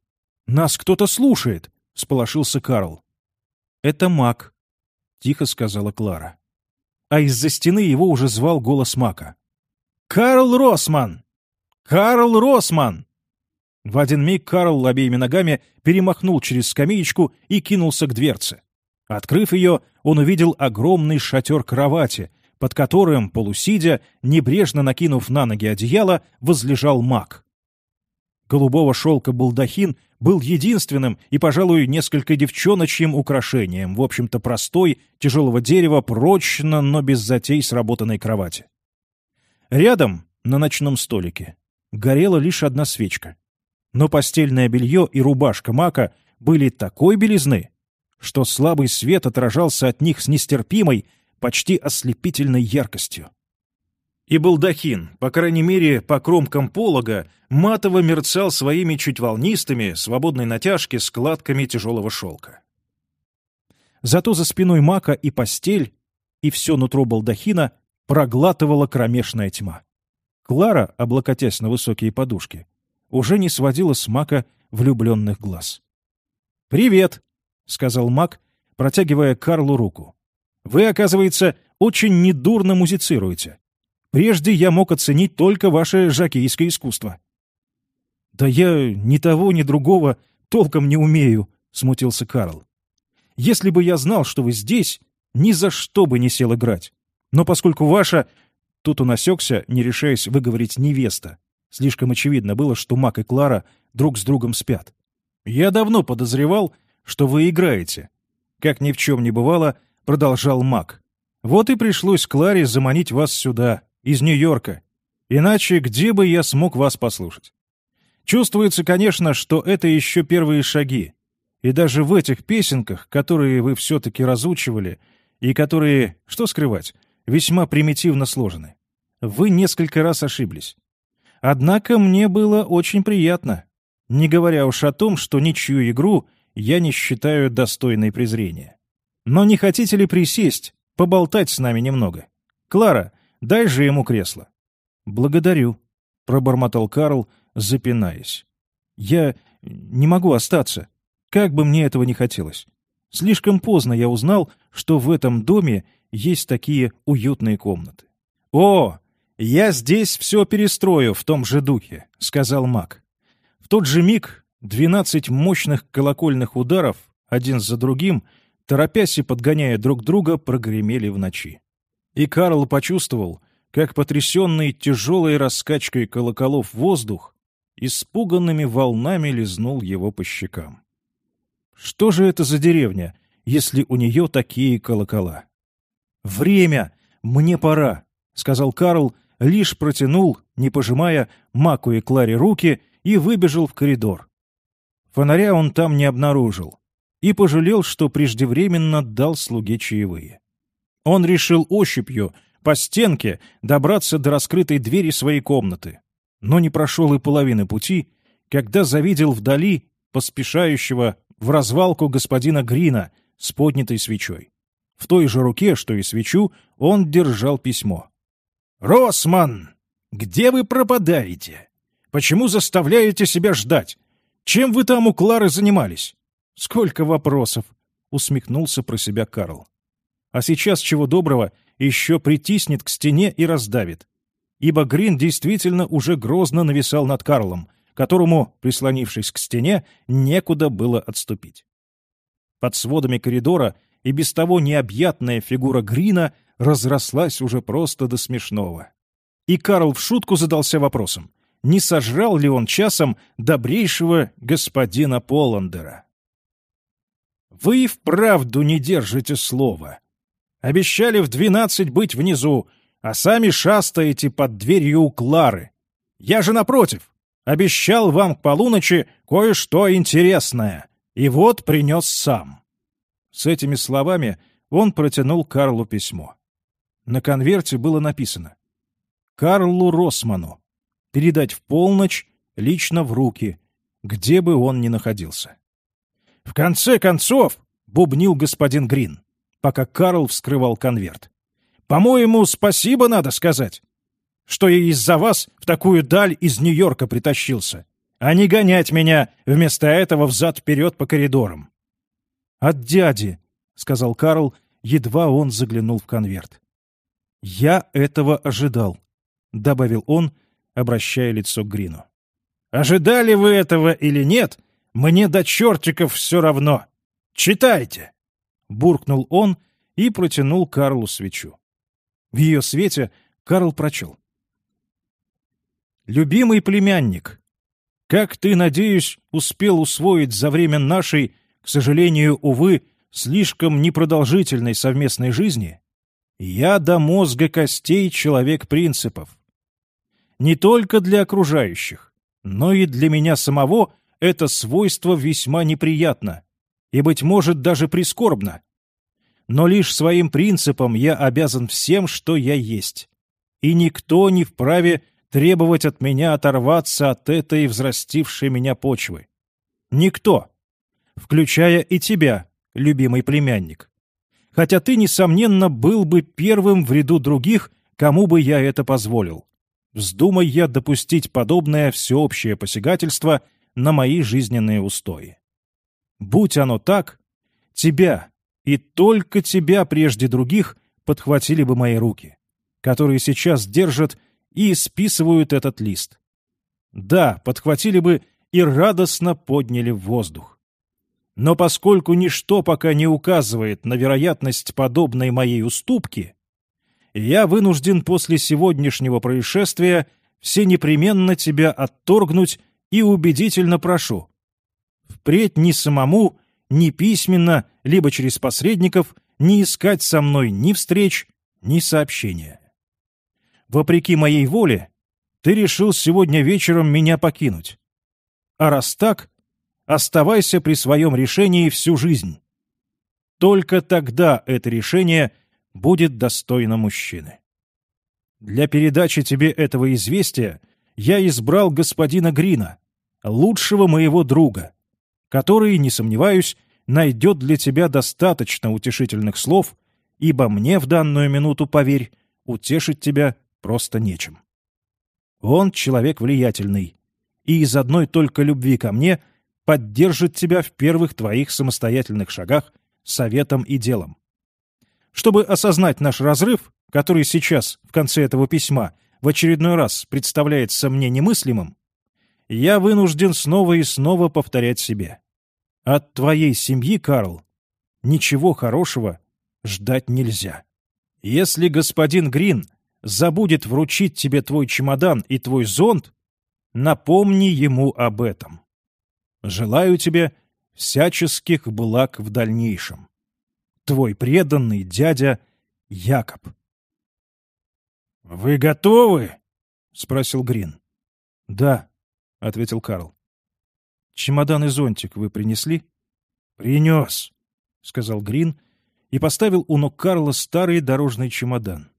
«Нас кто-то слушает!» — сполошился Карл. «Это маг», — тихо сказала Клара. А из-за стены его уже звал голос мака. «Карл Росман! Карл Росман!» В один миг Карл обеими ногами перемахнул через скамеечку и кинулся к дверце. Открыв ее, он увидел огромный шатер кровати, под которым, полусидя, небрежно накинув на ноги одеяло, возлежал маг. Голубого шелка балдахин был единственным и, пожалуй, несколько девчоночьим украшением, в общем-то простой, тяжелого дерева, прочно, но без затей сработанной кровати. Рядом, на ночном столике, горела лишь одна свечка. Но постельное белье и рубашка мака были такой белизны, что слабый свет отражался от них с нестерпимой, почти ослепительной яркостью. И балдахин, по крайней мере, по кромкам полога, матово мерцал своими чуть волнистыми, свободной натяжки складками тяжелого шелка. Зато за спиной мака и постель, и все нутро балдахина проглатывала кромешная тьма. Клара, облокотясь на высокие подушки, уже не сводила с мака влюбленных глаз. «Привет!» — сказал мак, протягивая Карлу руку. «Вы, оказывается, очень недурно музицируете. Прежде я мог оценить только ваше жакейское искусство». «Да я ни того, ни другого толком не умею», — смутился Карл. «Если бы я знал, что вы здесь, ни за что бы не сел играть. Но поскольку ваша...» Тут он осекся, не решаясь выговорить «невеста». Слишком очевидно было, что Мак и Клара друг с другом спят. «Я давно подозревал, что вы играете». Как ни в чем не бывало, продолжал Мак. «Вот и пришлось Кларе заманить вас сюда, из Нью-Йорка. Иначе где бы я смог вас послушать? Чувствуется, конечно, что это еще первые шаги. И даже в этих песенках, которые вы все-таки разучивали, и которые, что скрывать, весьма примитивно сложены, вы несколько раз ошиблись. Однако мне было очень приятно, не говоря уж о том, что ничью игру я не считаю достойной презрения. Но не хотите ли присесть, поболтать с нами немного? Клара, дай же ему кресло. Благодарю, пробормотал Карл, запинаясь. Я не могу остаться, как бы мне этого не хотелось. Слишком поздно я узнал, что в этом доме есть такие уютные комнаты. «О, я здесь все перестрою в том же духе», — сказал маг. В тот же миг двенадцать мощных колокольных ударов, один за другим, торопясь и подгоняя друг друга, прогремели в ночи. И Карл почувствовал, как потрясенный тяжелой раскачкой колоколов воздух испуганными волнами лизнул его по щекам. Что же это за деревня, если у нее такие колокола? «Время! Мне пора!» — сказал Карл, лишь протянул, не пожимая, Маку и Кларе руки и выбежал в коридор. Фонаря он там не обнаружил и пожалел, что преждевременно дал слуге чаевые. Он решил ощупью, по стенке, добраться до раскрытой двери своей комнаты, но не прошел и половины пути, когда завидел вдали поспешающего в развалку господина Грина с поднятой свечой. В той же руке, что и свечу, он держал письмо. «Росман, где вы пропадаете? Почему заставляете себя ждать? Чем вы там у Клары занимались?» «Сколько вопросов!» — усмехнулся про себя Карл. «А сейчас, чего доброго, еще притиснет к стене и раздавит. Ибо Грин действительно уже грозно нависал над Карлом, которому, прислонившись к стене, некуда было отступить. Под сводами коридора и без того необъятная фигура Грина разрослась уже просто до смешного. И Карл в шутку задался вопросом, не сожрал ли он часом добрейшего господина Поландера. «Вы вправду не держите слова. Обещали в двенадцать быть внизу, а сами шастаете под дверью у Клары. Я же, напротив, обещал вам к полуночи кое-что интересное, и вот принес сам». С этими словами он протянул Карлу письмо. На конверте было написано «Карлу Росману. Передать в полночь, лично в руки, где бы он ни находился». «В конце концов», — бубнил господин Грин, пока Карл вскрывал конверт, «по-моему, спасибо надо сказать, что я из-за вас в такую даль из Нью-Йорка притащился, а не гонять меня вместо этого взад-вперед по коридорам». «От дяди», — сказал Карл, едва он заглянул в конверт. «Я этого ожидал», — добавил он, обращая лицо к Грину. «Ожидали вы этого или нет, мне до чертиков все равно. Читайте!» Буркнул он и протянул Карлу свечу. В ее свете Карл прочел. «Любимый племянник, как ты, надеюсь, успел усвоить за время нашей, к сожалению, увы, слишком непродолжительной совместной жизни, я до мозга костей человек принципов. Не только для окружающих, но и для меня самого это свойство весьма неприятно и, быть может, даже прискорбно. Но лишь своим принципом я обязан всем, что я есть. И никто не вправе требовать от меня оторваться от этой взрастившей меня почвы. Никто, включая и тебя, любимый племянник. Хотя ты, несомненно, был бы первым в ряду других, кому бы я это позволил. Вздумай я допустить подобное всеобщее посягательство на мои жизненные устои. Будь оно так, тебя, и только тебя прежде других, подхватили бы мои руки, которые сейчас держат и списывают этот лист. Да, подхватили бы и радостно подняли в воздух. Но поскольку ничто пока не указывает на вероятность подобной моей уступки, я вынужден после сегодняшнего происшествия все непременно тебя отторгнуть и убедительно прошу. Впредь ни самому, ни письменно, либо через посредников не искать со мной ни встреч, ни сообщения. Вопреки моей воле, ты решил сегодня вечером меня покинуть. А раз так, оставайся при своем решении всю жизнь. Только тогда это решение будет достойно мужчины. Для передачи тебе этого известия я избрал господина Грина, лучшего моего друга, который, не сомневаюсь, найдет для тебя достаточно утешительных слов, ибо мне в данную минуту, поверь, утешить тебя просто нечем. Он человек влиятельный, и из одной только любви ко мне — поддержит тебя в первых твоих самостоятельных шагах советом и делом. Чтобы осознать наш разрыв, который сейчас, в конце этого письма, в очередной раз представляется мне немыслимым, я вынужден снова и снова повторять себе. От твоей семьи, Карл, ничего хорошего ждать нельзя. Если господин Грин забудет вручить тебе твой чемодан и твой зонт, напомни ему об этом. Желаю тебе всяческих благ в дальнейшем. Твой преданный дядя Якоб. — Вы готовы? — спросил Грин. — Да, — ответил Карл. — Чемодан и зонтик вы принесли? — Принес, — сказал Грин и поставил у ног Карла старый дорожный чемодан,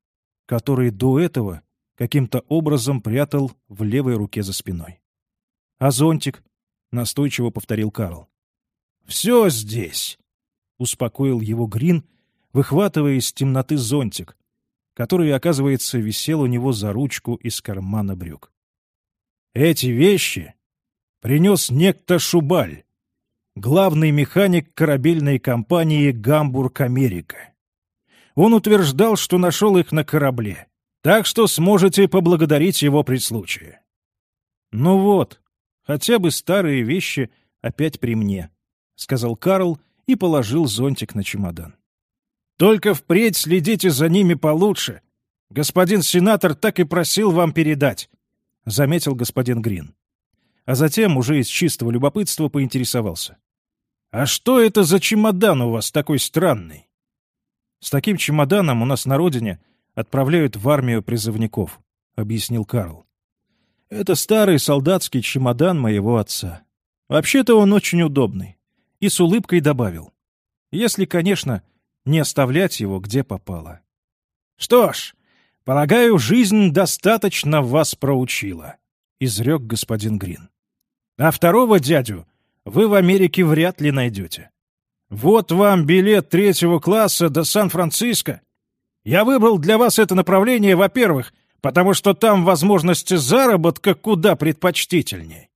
который до этого каким-то образом прятал в левой руке за спиной. — А зонтик? — настойчиво повторил Карл. «Все здесь!» — успокоил его Грин, выхватывая из темноты зонтик, который, оказывается, висел у него за ручку из кармана брюк. «Эти вещи принес некто Шубаль, главный механик корабельной компании «Гамбург Америка». Он утверждал, что нашел их на корабле, так что сможете поблагодарить его при случае. «Ну вот», Хотя бы старые вещи опять при мне», — сказал Карл и положил зонтик на чемодан. «Только впредь следите за ними получше. Господин сенатор так и просил вам передать», — заметил господин Грин. А затем, уже из чистого любопытства, поинтересовался. «А что это за чемодан у вас такой странный?» «С таким чемоданом у нас на родине отправляют в армию призывников», — объяснил Карл. Это старый солдатский чемодан моего отца. Вообще-то он очень удобный. И с улыбкой добавил. Если, конечно, не оставлять его где попало. Что ж, полагаю, жизнь достаточно вас проучила, — изрек господин Грин. А второго дядю вы в Америке вряд ли найдете. Вот вам билет третьего класса до Сан-Франциско. Я выбрал для вас это направление, во-первых, потому что там возможности заработка куда предпочтительней.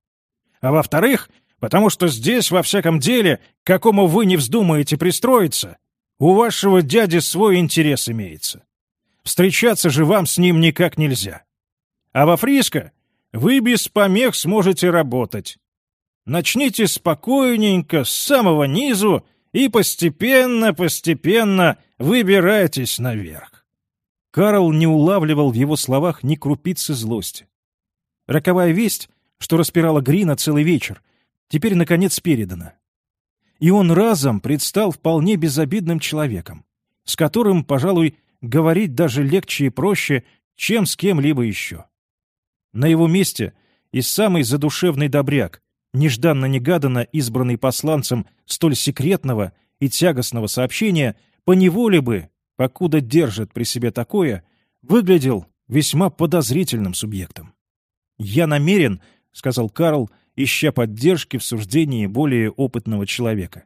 А во-вторых, потому что здесь, во всяком деле, к какому вы не вздумаете пристроиться, у вашего дяди свой интерес имеется. Встречаться же вам с ним никак нельзя. А во Фриско вы без помех сможете работать. Начните спокойненько, с самого низу, и постепенно, постепенно выбирайтесь наверх. Карл не улавливал в его словах ни крупицы злости. Роковая весть, что распирала Грина целый вечер, теперь, наконец, передана. И он разом предстал вполне безобидным человеком, с которым, пожалуй, говорить даже легче и проще, чем с кем-либо еще. На его месте и самый задушевный добряк, нежданно-негаданно избранный посланцем столь секретного и тягостного сообщения, поневоле бы, покуда держит при себе такое, выглядел весьма подозрительным субъектом. «Я намерен», — сказал Карл, ища поддержки в суждении более опытного человека,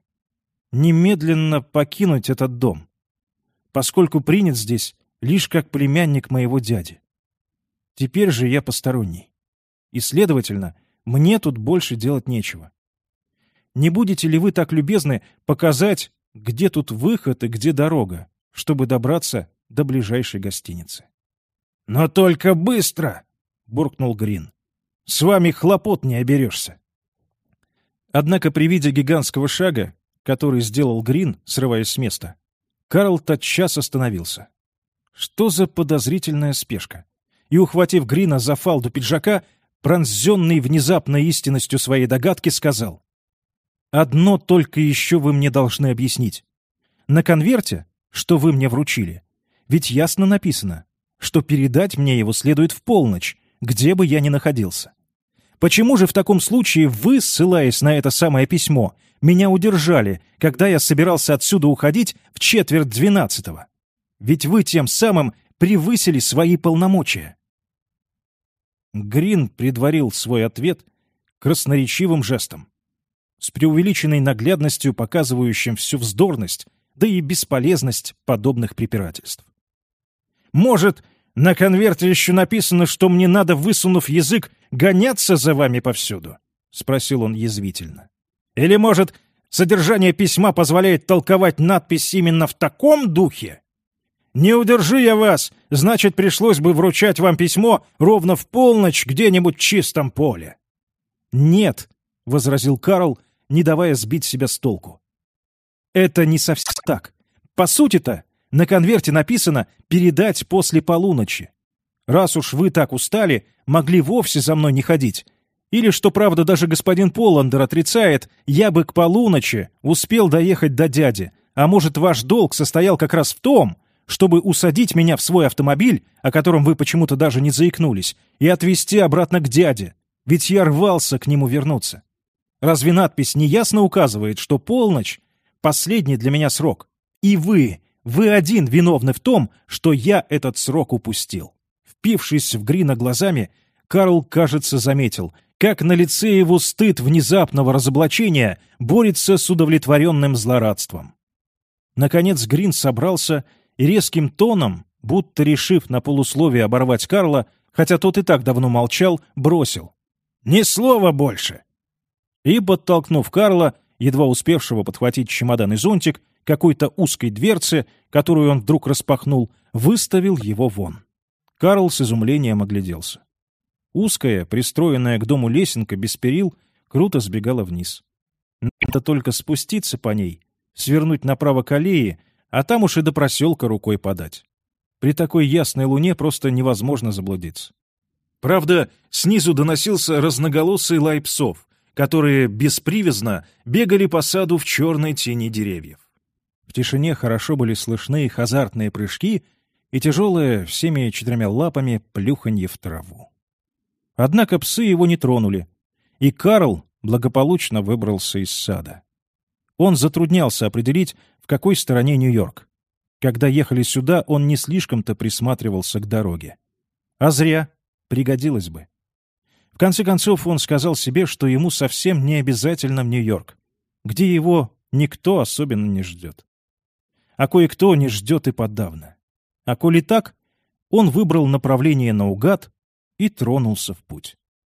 «немедленно покинуть этот дом, поскольку принят здесь лишь как племянник моего дяди. Теперь же я посторонний. И, следовательно, — мне тут больше делать нечего. Не будете ли вы так любезны показать, где тут выход и где дорога, чтобы добраться до ближайшей гостиницы? — Но только быстро! — буркнул Грин. — С вами хлопот не оберешься. Однако при виде гигантского шага, который сделал Грин, срываясь с места, Карл тотчас остановился. Что за подозрительная спешка? И, ухватив Грина за фалду пиджака, пронзенный внезапной истинностью своей догадки, сказал. «Одно только еще вы мне должны объяснить. На конверте, что вы мне вручили, ведь ясно написано, что передать мне его следует в полночь, где бы я ни находился. Почему же в таком случае вы, ссылаясь на это самое письмо, меня удержали, когда я собирался отсюда уходить в четверть двенадцатого? Ведь вы тем самым превысили свои полномочия. Грин предварил свой ответ красноречивым жестом, с преувеличенной наглядностью, показывающим всю вздорность, да и бесполезность подобных препирательств. «Может, на конверте еще написано, что мне надо, высунув язык, гоняться за вами повсюду?» — спросил он язвительно. «Или, может, содержание письма позволяет толковать надпись именно в таком духе?» Не удержи я вас, значит, пришлось бы вручать вам письмо ровно в полночь где-нибудь в чистом поле. Нет, — возразил Карл, не давая сбить себя с толку. Это не совсем так. По сути-то, на конверте написано «передать после полуночи». Раз уж вы так устали, могли вовсе за мной не ходить. Или, что правда, даже господин Поландер отрицает, я бы к полуночи успел доехать до дяди, а может, ваш долг состоял как раз в том, чтобы усадить меня в свой автомобиль, о котором вы почему-то даже не заикнулись, и отвезти обратно к дяде, ведь я рвался к нему вернуться. Разве надпись не ясно указывает, что полночь — последний для меня срок? И вы, вы один виновны в том, что я этот срок упустил. Впившись в Грина глазами, Карл, кажется, заметил, как на лице его стыд внезапного разоблачения борется с удовлетворенным злорадством. Наконец Грин собрался и резким тоном, будто решив на полусловие оборвать Карла, хотя тот и так давно молчал, бросил. «Ни слова больше!» И, подтолкнув Карла, едва успевшего подхватить чемодан и зонтик, какой-то узкой дверцы, которую он вдруг распахнул, выставил его вон. Карл с изумлением огляделся. Узкая, пристроенная к дому лесенка без перил, круто сбегала вниз. Надо только спуститься по ней, свернуть направо к аллее а там уж и до проселка рукой подать. При такой ясной луне просто невозможно заблудиться. Правда, снизу доносился разноголосый лай псов, которые беспривязно бегали по саду в черной тени деревьев. В тишине хорошо были слышны их азартные прыжки и тяжелое всеми четырьмя лапами плюханье в траву. Однако псы его не тронули, и Карл благополучно выбрался из сада. Он затруднялся определить, в какой стороне Нью-Йорк. Когда ехали сюда, он не слишком-то присматривался к дороге. А зря. Пригодилось бы. Конце концов, он сказал себе, что ему совсем не обязательно в Нью-Йорк, где его никто особенно не ждет. А кое-кто не ждет и подавно. А коли так, он выбрал направление наугад и тронулся в путь.